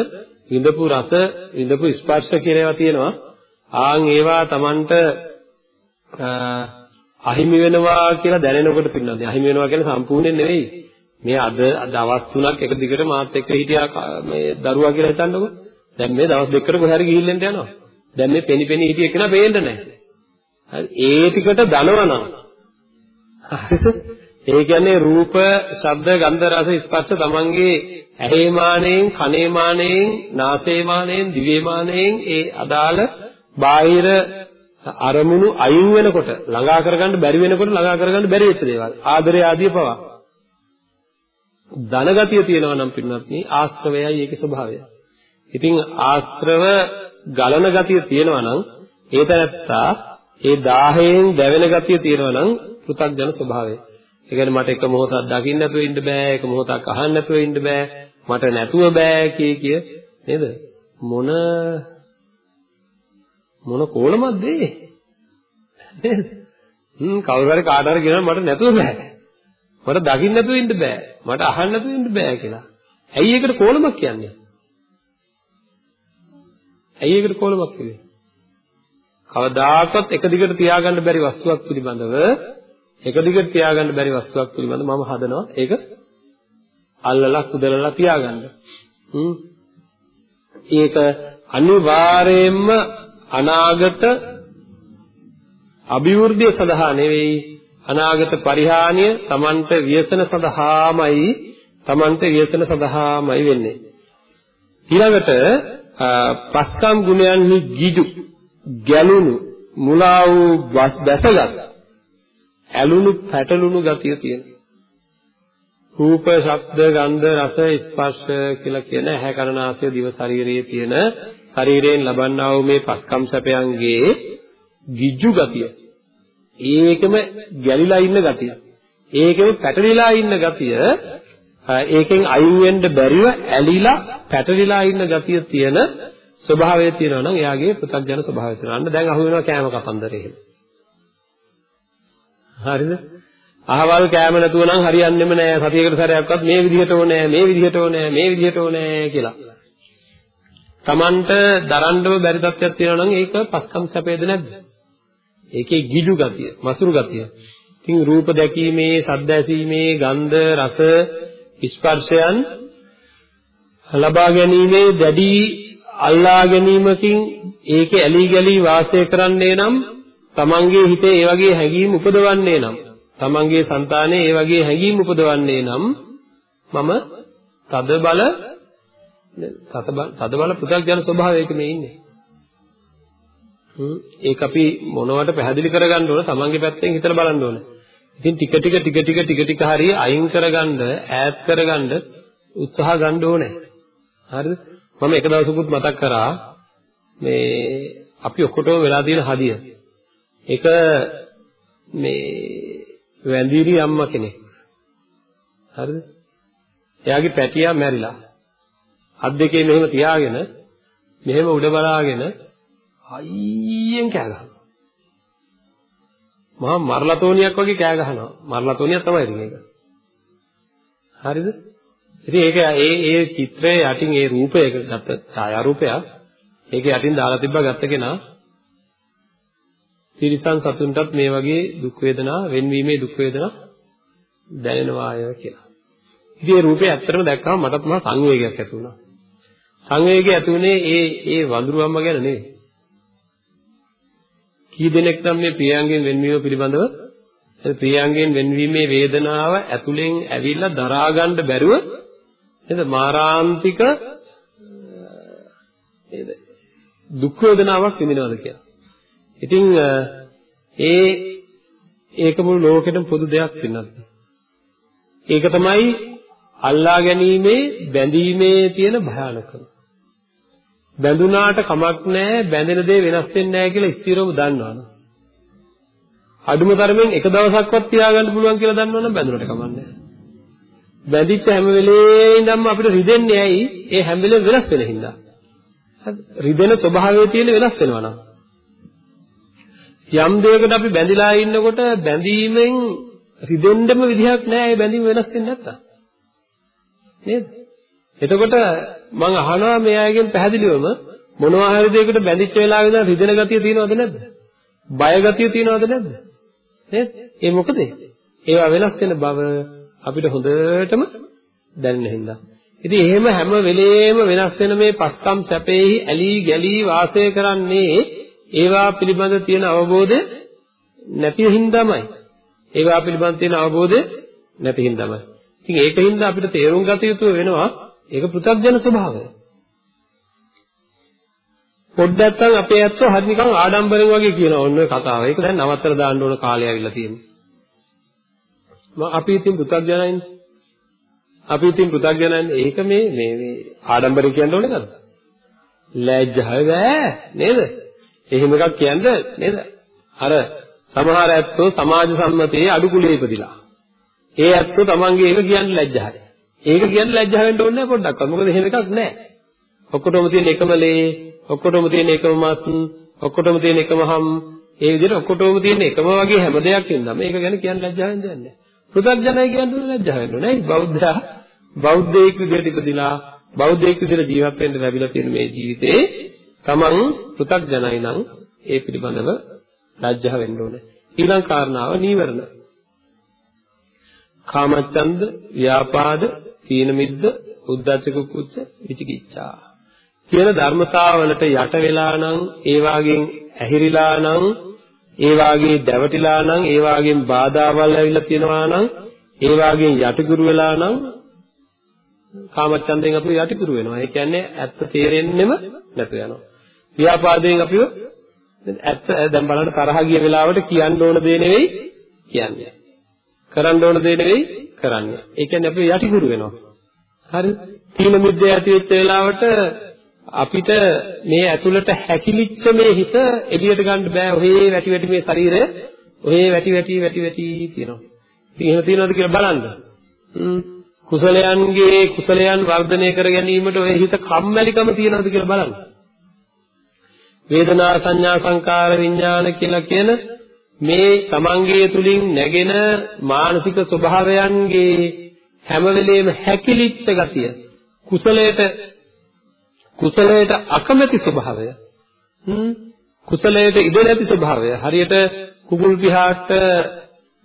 විඳපු රස විඳපු ස්පර්ශ කියලා ඒවා තියෙනවා ආන් ඒවා තමන්ට අහිමි වෙනවා කියලා දැනෙනකොට පින්නන්නේ අහිමි වෙනවා කියන්නේ සම්පූර්ණයෙන් නෙවෙයි මේ අද දවස් තුනක් එක දිගට මාත් එක්ක හිටියා මේ දරුවා කියලා හිතන්නකෝ. දැන් මේ දවස් දෙකකට කොහේ හරි ගිහිල්ලෙන්ට යනවා. දැන් මේ පෙනි පෙනි හිටිය කෙනා පේන්නේ නැහැ. හරි ඒ ටිකට දනවනවා. ඒ කියන්නේ රූප, ශබ්ද, ගන්ධ, රස, ස්පර්ශ තමන්ගේ ඇහේමාණයෙන්, කනේමාණයෙන්, නාසේමාණයෙන්, දිවේමාණයෙන් ඒ අදාළ බාහිර අරමුණු අයින් වෙනකොට ළඟා කරගන්න බැරි වෙනකොට ළඟා කරගන්න බැරි වෙච්ච දේවල්. ආදරය ආදී පවා. ධනගතිය තියෙනවා නම් පින්වත්නි ආශ්‍රවයයි ඒකේ ස්වභාවය. ඉතින් ආශ්‍රව ගලන ගතිය තියෙනවා නම් ඒ තැනත්තා ඒ 10න් දැවෙන ගතිය තියෙනවා නම් පෘථග්ජන ස්වභාවය. ඒ කියන්නේ මට එක මොහොතක් දකින්න නැතුව ඉන්න බෑ, එක මොහොතක් අහන්න නැතුව ඉන්න බෑ, මට නැතුව බෑ කිය කිය නේද? මොන මොන කොලමක්ද ඒ? නේද? හ්ම් කවුරු හරි කාට හරි කියනවා මට නැතුව බෑ. මට දකින්න නැතුව ඉන්න බෑ. මට අහන්න නැතුව ඉන්න බෑ කියලා. ඇයි ඒකට කොලමක් කියන්නේ? ඇයි ඒකට කොලමක් කියන්නේ? කවදාකවත් එක දිගට තියාගන්න බැරි වස්තුවක් පිළිබඳව එක දිගට තියාගන්න බැරි වස්තුවක් පිළිබඳව මම හදනවා ඒක අල්ලලා කුදලලා තියාගන්න. හ්ම්. ඒක අනිවාර්යයෙන්ම අනාගත අභිවෘද්ධිය සඳහා නෙවෙයි අනාගත පරිහානිය Tamanට ව්‍යසන සඳහාමයි Tamanට ව්‍යසන සඳහාමයි වෙන්නේ. ඊළඟට පස්කම් ගුණයන්හි ගිජු ගැලුණු මුලා වූ දැසගත් ඇලුණු පැටලුණු ගතිය තියෙනවා. රූප, ශබ්ද, ගන්ධ, රස, ස්පර්ශ කියලා කියන ඇහැ කන නාසය දිව ශරීරයේ තියෙන ශරීරයෙන් ලබන්නා වූ මේ පස්කම් සැපයන්ගේ ගිජ්ජු ගතිය. ඒකම ගැලිලා ඉන්න ගතිය. ඒකෙම පැටලිලා ඉන්න ගතිය ඒකෙන් අයින් වෙන්න බැරිව ඇලිලා පැටලිලා ඉන්න ගතිය තියෙන ස්වභාවය තියෙනවා නම් එයාගේ පෘථග්ජන ස්වභාවය තියෙනවා. අන්න දැන් අහු වෙනවා කෑම කතන්දරේ එහෙම. හරිද? අහවල් කෑම නැතුව නම් හරියන්නේම නෑ. සතියකට සැරයක්වත් මේ විදිහට ඕනේ, මේ විදිහට ඕනේ, මේ විදිහට ඕනේ කියලා. Tamanට දරන්නම බැරි තත්ත්වයක් තියෙනවා නම් ඒක පස්කම් සැපේද නැද්ද? ඒකේ ගිජු ගතිය, මසුරු ගතිය. ඉතින් රූප දැකීමේ, ශබ්ද ඇසීමේ, ගන්ධ, රස, ස්පර්ශයන් ලබා ගැනීමේ දැඩි අල්ලා ගැනීමකින් ඒකේ ඇලී ගලී වාසය කරන්නේ නම් තමන්ගේ හිතේ ඒ වගේ හැඟීම් උපදවන්නේ නම් තමන්ගේ సంతානයේ ඒ වගේ හැඟීම් උපදවන්නේ නම් මම තද බල තද බල පෘථග්ජන ස්වභාවයක මේ ඉන්නේ. ඒක අපි මොනවට පැහැදිලි කරගන්න ඕන තමන්ගේ පැත්තෙන් හිතලා බලන්න ඕන. ඉතින් ටික ටික ටික ටික ටික ටික හරිය අයින් කරගන්න ඈත් කරගන්න උත්සාහ ගන්න ඕනේ. හරිද? මම එක දවසකුත් මතක් කරා මේ අපි ඔක්කොටම වෙලා තියෙන හදිය. ඒක මේ වැඳිරි අම්මා කෙනෙක්. හරිද? එයාගේ පැටියා මැරිලා. අත් දෙකේ මෙහෙම තියාගෙන මෙහෙම උඩ බලාගෙන අයියෙන් කෑ ගහනවා. මහා මරලතෝනියක් වගේ කෑ ගහනවා. මරලතෝනියක් තමයි ඉතින් ඒක. හරිද? ඉතින් ඒක ඒ ඒ චිත්‍රයේ යටින් ඒ රූපයක ගත්ත ඡායාරූපයක් ඒක යටින් දාලා තිබ්බා ගත්ත කෙනා තිරිසන් සතුන්ටත් මේ වගේ දුක් වේදනා වෙන්වීමේ දුක් වේදනා දැනෙනවාය කියලා. ඉතින් ඒ රූපය ඇත්තටම දැක්කම මටත් මහා සංවේගයක් ඇති වුණා. සංවේගය ඇති උනේ ඒ ඒ වඳුරු අම්මා ගැන නෙවෙයි. කී දෙනෙක් නම් මේ ප්‍රියයන්ගෙන් වෙන්වීම පිළිබඳව ප්‍රියයන්ගෙන් වෙන්වීමේ වේදනාව ඇතුලෙන් ඇවිල්ලා දරා ගන්න බැරුව නේද මාරාන්තික නේද දුක් වේදනාවක් විඳිනවද කියලා. ඉතින් ඒ ඒක මුළු ලෝකෙටම පොදු දෙයක් වෙනත්. ඒක තමයි අල්ලා ගැනීමේ බැඳීමේ තියෙන භයානකම. බැඳුනාට කමක් නැහැ බැඳෙන දේ වෙනස් වෙන්නේ නැහැ කියලා ස්ථිරවම දන්නවනේ. අඩුම තරමින් එක දවසක්වත් තියාගන්න පුළුවන් කියලා දන්නවනම් බැඳුනට කමක් නැහැ. බැඳිච්ච හැම වෙලේ ඉඳන්ම අපිට රිදෙන්නේ ඇයි? ඒ හැම වෙලේම වෙනස් වෙන හින්දා. රිදෙන ස්වභාවය තියෙන වෙනස් වෙනවා නම්. යම් දෙයකට අපි බැඳිලා ඉන්නකොට බැඳීමෙන් රිදෙන්නම විදිහක් නැහැ. ඒ බැඳීම වෙනස් වෙන්නේ නැත්තම්. නේද? එතකොට මම අහනවා මේ අයගෙන් පැහැදිලිවම මොනවා හරි දෙයකට බැඳිච්ච වෙලාවෙ ඉඳන් රිදෙන ගතිය තියෙනවද නැද්ද? බය ගතිය තියෙනවද නැද්ද? නේද? ඒ මොකද? ඒවා වෙනස් වෙන බව අපිට හොඳටම දැනෙන හින්දා. ඉතින් එහෙම හැම වෙලේම වෙනස් වෙන මේ පස්කම් සැපේහි ඇලී ගැලී වාසය කරන්නේ ඒවා පිළිබඳ තියෙන අවබෝධය නැති හින්දාමයි. ඒවා පිළිබඳ තියෙන අවබෝධය නැති හින්දාමයි. ඉතින් ඒකින්ද අපිට තේරුම් ගත යුතු වෙනවා ඒක පෘථග්ජන ස්වභාවය. පොඩ්ඩක් නැත්නම් අපේ ඇත්තෝ හරි නිකන් ආඩම්බරෙන් වගේ කියනවා ඔන්න ඔය කතාව. ඒක දැන් නවත්තලා දාන්න ඕන කාලය ඇවිල්ලා තියෙනවා. අපි ඉතින් පෘථග්ජනයිනේ. අපි ඉතින් පෘථග්ජනයිනේ. ඒක මේ මේ මේ ආඩම්බරේ කියන්න ඕනේ නේද? ලැජ්ජාව බෑ නේද? එහෙම එකක් කියන්න නේද? අර සමහර ඇත්තෝ සමාජ සම්මතයේ අඩු කුලේ ඉපදිලා. ඒ ඇත්තෝ තමන්ගේ ඒක කියන්න ලැජ්ජායි. ඒක කියන්න ලැජ්ජා වෙන්න ඕනේ නැහැ පොඩ්ඩක්වත්. මොකද එහෙම එකක් නැහැ. ඔක්කොටම තියෙන එකම ලේ, ඔක්කොටම තියෙන එකම මස්, ඔක්කොටම තියෙන එකම හම්, ඒ විදිහට ඔක්කොටම තියෙන එකම වගේ හැම දෙයක් ඉඳලා මේක ගැන කියන්න ලැජ්ජා වෙන්න දෙයක් නැහැ. පෘථග්ජනයි කියන්නේ ලැජ්ජා වෙන්න ඕනේ. බෞද්ධයා බෞද්ධයෙක් විදිහට ඉපදිලා බෞද්ධයෙක් විදිහට ජීවත් වෙන්න ලැබිලා තියෙන මේ ජීවිතේ තමන් පෘථග්ජනයි නම් ඒ පිළිබඳව ලැජ්ජා වෙන්න ඕනේ. ඊළඟ කාරණාව නීවරණ. කාමච්ඡන්ද, ව්‍යාපාද, තීන මිද්ද, උද්ධච්ච කුච්ච, විචිකිච්ඡා. කියන ධර්මතාවලට යට වෙලා නම් ඒ වාගෙන් ඇහිරිලා නම් ඒ වාගේ දැවටිලා නම් ඒ වාගෙන් බාධාවල් ඇවිල්ලා තියෙනවා නම් ඒ වාගෙන් යටිකුරු වෙලා නම් කාමච්ඡන්දයෙන් අපිව යටිකුරු වෙනවා. ඒ කියන්නේ ඇත්ත තේරෙන්නෙම නැතු වෙනවා. ව්‍යාපාදයෙන් අපිව ඇත්ත දැන් බලන්න තරහ ගිය වෙලාවට කියන්න ඕන දේ නෙවෙයි කියන්නේ. කරන්න ඕන දේ නෙවෙයි කරන්නේ. ඒ කියන්නේ අපිව යටිකුරු වෙනවා. හරිද? තීන මිද්දේ ඇති වෙච්ච වෙලාවට අපිට මේ ඇතුළට හැකිලිච්ච මේ හිත එළියට ගන්න බෑ. ඔහේ වැටි වැටි මේ ශරීරය ඔහේ වැටි වැටි වැටි වැටි තියෙනවා. ඉතින් එහෙම තියනවද කියලා බලන්න. කුසලයන්ගේ කුසලයන් වර්ධනය කර ගැනීමට ඔය හිත කම්මැලිකම තියනවද කියලා බලන්න. වේදනා සංඥා සංකාර විඥාන කියලා කියන මේ තමන්ගේ තුලින් නැගෙන මානසික ස්වභාවයන්ගේ හැම වෙලෙම හැකිලිච්ච ගතිය කුසලයට කුසලයට අකමැති ස්වභාවය කුසලයට ඉඩ නැති ස්වභාවය හරියට කුකුල් පිහාට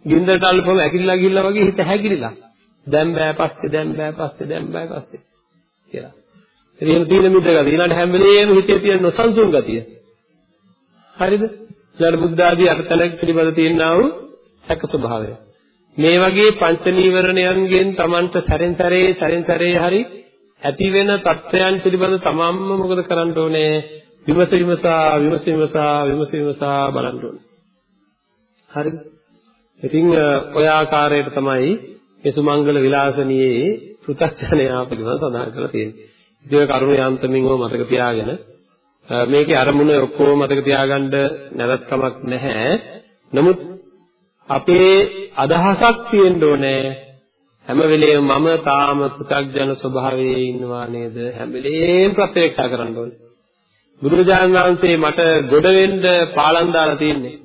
ගින්දරට අල්ලපම ඇකිලිලා ගිහිල්ලා වගේ හිත හැකිලිලා දැන් බෑ පස්සේ දැන් බෑ පස්සේ දැන් බෑ පස්සේ කියලා. ඉතින් තීන මිද්ද ගතිය ඊළඟ හැම වෙලේම හිතේ තියෙන නොසන්සුන් ගතිය. හරිද? ඊළඟ බුද්ධ ආදී අර්ථතලක පිළිබඳ තියෙනා වූ සැක ස්වභාවය. මේ වගේ පංච නීවරණයන්ගෙන් Tamanට සැරෙන් සැරේ සැරෙන් සැරේ හරි ඇති වෙන තත්ත්වයන් පිළිබඳ තමන්ම මොකද කරන්න ඕනේ? විමස විමසා විමස විමසා විමස විමසා බලන්න ඕනේ. හරිද? ඉතින් ඔය ආකාරයට තමයි මේ සුමංගල විලාසනියේ පෘථග්ජනයා පිළිබඳව සඳහන් කරලා තියෙන්නේ. ඉතින් ඔය කරුණ යාන්තමින් ඔය මතක තියාගෙන මේකේ අරමුණ ඔක්කොම මතක තියාගන්න නැවැත්කමක් නැහැ. නමුත් අපේ අදහසක් තියෙන්න ඕනේ. හැම වෙලේම මම තාම පෘථග්ජන ස්වභාවයේ ඉන්නවා නේද? හැම වෙලේම ප්‍රත්‍යක්ෂ කරන්න ඕනේ. බුදුරජාණන් වහන්සේ මට ගොඩ වෙන්න පාලම් දාලා තියෙන්නේ.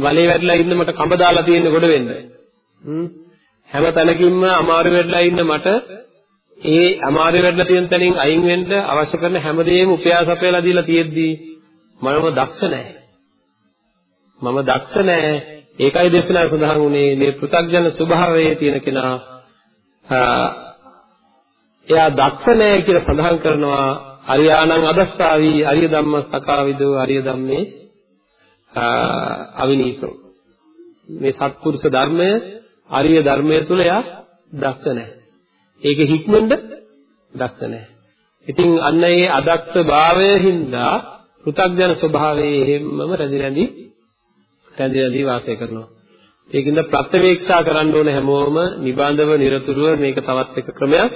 වලේ වැටලා ඉන්න මට කඹ දාලා තියෙන්නේ ගොඩ වෙන්න. හැම. තැනකින්ම අමාරු වෙලා ඉන්න මට ඒ අමාරු වෙලා තියෙන තැනින් අයින් වෙන්න අවශ්‍ය කරන හැමදේම උපයාස අපේලා දීලා තියෙද්දී මම දක්ෂ නැහැ. මම දක්ෂ නැහැ. ඒකයි දේශනා සඳහන් වුණේ මේ පෘථග්ජන ස්වභාවයේ තියෙන කෙනා එයා දක්ෂ නැහැ කියලා සඳහන් කරනවා. අරියාණං අදස්සාවි අරිය ධම්ම සකාවිදෝ අරිය ධම්මේ අවිනීසෝ මේ සත්පුරුෂ ධර්මය අරිය ධර්මය තුල එයා දක්ෂ නැහැ. ඒකේ හික්මෙන්ද දක්ෂ නැහැ. ඉතින් අන්න ඒ අදක්ෂ භාවය හින්දා පෘථග්ජන ස්වභාවයේ හැමම රැඳි රැඳි රැඳි රැඳි වාසය කරනවා. ඒකින්ද ප්‍රත්‍යවේක්ෂා කරන්න ඕන හැමෝම නිබඳව নিরතුරුව මේක තවත් එක ක්‍රමයක්.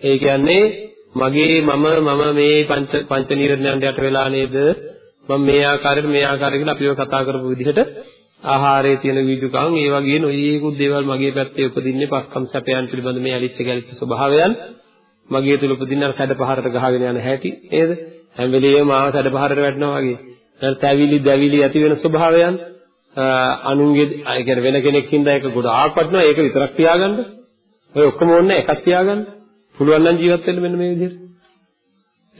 ඒ කියන්නේ මගේ මම මම මේ පංච පංච නීවරණයන්ට යට වෙලා නේද? මම මේ ආකාරයට මේ ආකාරයකට අපිව කතා කරපු විදිහට ආහාරයේ තියෙන වීදුකම් ඒ වගේ නොයේකුත් දේවල් මගේ පැත්තේ උපදින්නේ පස්කම් සැපයන් පිළිබඳ මේ ඇලිච්ච ගැලිච්ච ස්වභාවයන්. මගේ තුල උපදින්න අර සැඩ පහරට ගහගෙන යන හැටි නේද? හැම වෙලෙම ආව සැඩ පහරට වැටෙනවා වගේ. අර තැවිලි දැවිලි ඇති වෙන ස්වභාවයන් අනුන්ගේ ඒ කියන්නේ වෙන කෙනෙක් හින්දා ඒක ගොඩාක් වටනවා. ඒක විතරක් තියාගන්න. ඔය ඔක්කොම ඕනේ එකක් තියාගන්න. පුළුවන් නම් ජීවත් වෙන්න මෙන්න මේ විදිහට.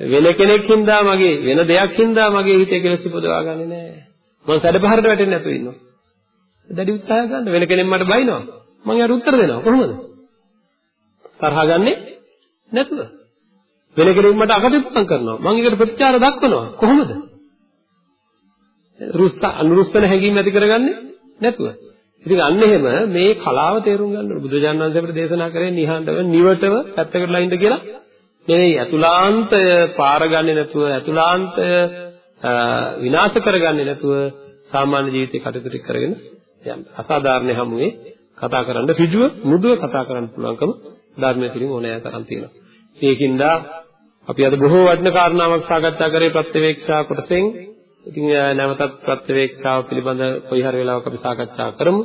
වෙන කෙනෙක් හින්දා මගේ වෙන දෙයක් හින්දා මගේ හිතේ කෙලෙස් උපදවා ගන්නෙ නෑ මම සැඩ පහරට වැටෙන්නේ නැතුව ඉන්නවා. දැඩි උත්සාහ ගන්න. වෙන කෙනෙක් මට බයිනවා. මම යාට උත්තර දෙනවා. කොහොමද? තරහ ගන්නෙ නැතුව. වෙන කෙනෙක් මට අකටයුත්තම් කරනවා. මම ඒකට ප්‍රතිචාර දක්වනවා. කොහොමද? රුස්ස අනුරුස්සන හැඟීම් ඇති කරගන්නේ නැතුව. ඉතින් අන්න එහෙම මේ කලාව තේරුම් ගන්න ඕනේ. බුදුජානක වහන්සේ අපිට දේශනා කරේ නිහඬව නිවටව පැත්තකටලා ඉන්න කියලා. නෙවෙයි අතුලාන්තය පාර ගන්නේ නැතුව අතුලාන්තය විනාශ කරගන්නේ නැතුව සාමාන්‍ය ජීවිතේ කටයුතු කරගෙන යන්න. අසාධාරණ හැමුවේ කතා කරන්න ඍජුව මුදුව කතා කරන්න පුළුවන්කම ධර්මයේ තුලින් ඕනෑ තරම් තියෙනවා. ඒකින්ද අපි අද බොහෝ වටින කාරණාවක් සාකච්ඡා කරේ ප්‍රත්‍යවේක්ෂා කොටසෙන්. ඉතින් නැවතත් ප්‍රත්‍යවේක්ෂාව පිළිබඳ කොයි හරි වෙලාවක අපි සාකච්ඡා කරමු.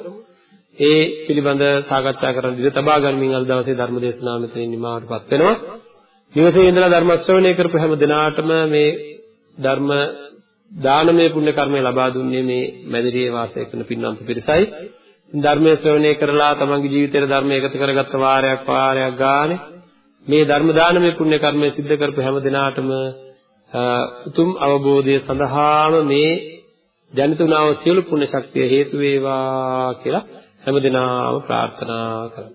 ඒ පිළිබඳ සාකච්ඡා කරන විදිහ තබා ගනිමින් අද දවසේ ධර්ම දේශනාව මෙතනින් නිමාවටපත් වෙනවා. නිවසේ ඉඳලා ධර්ම ශ්‍රවණය කරපු හැම දිනාටම මේ ධර්ම දානමය පුණ්‍ය කර්මය ලබා දුන්නේ මේ මැදිරියේ වාසය කරන පින්වන්ත පිරිසයි. ධර්මයේ ශ්‍රවණය කරලා තමන්ගේ ජීවිතේට ධර්මය එකතු කරගත්ත වාරයක් වාරයක් ගානේ මේ ධර්ම දානමය පුණ්‍ය කර්මය સિદ્ધ කරපු හැම දිනාටම උතුම් අවබෝධය සඳහාම මේ ජනිත වුණා වූ සියලු පුණ්‍ය ශක්තිය හේතු වේවා කියලා හැමදෙනාම ප්‍රාර්ථනා කරමු.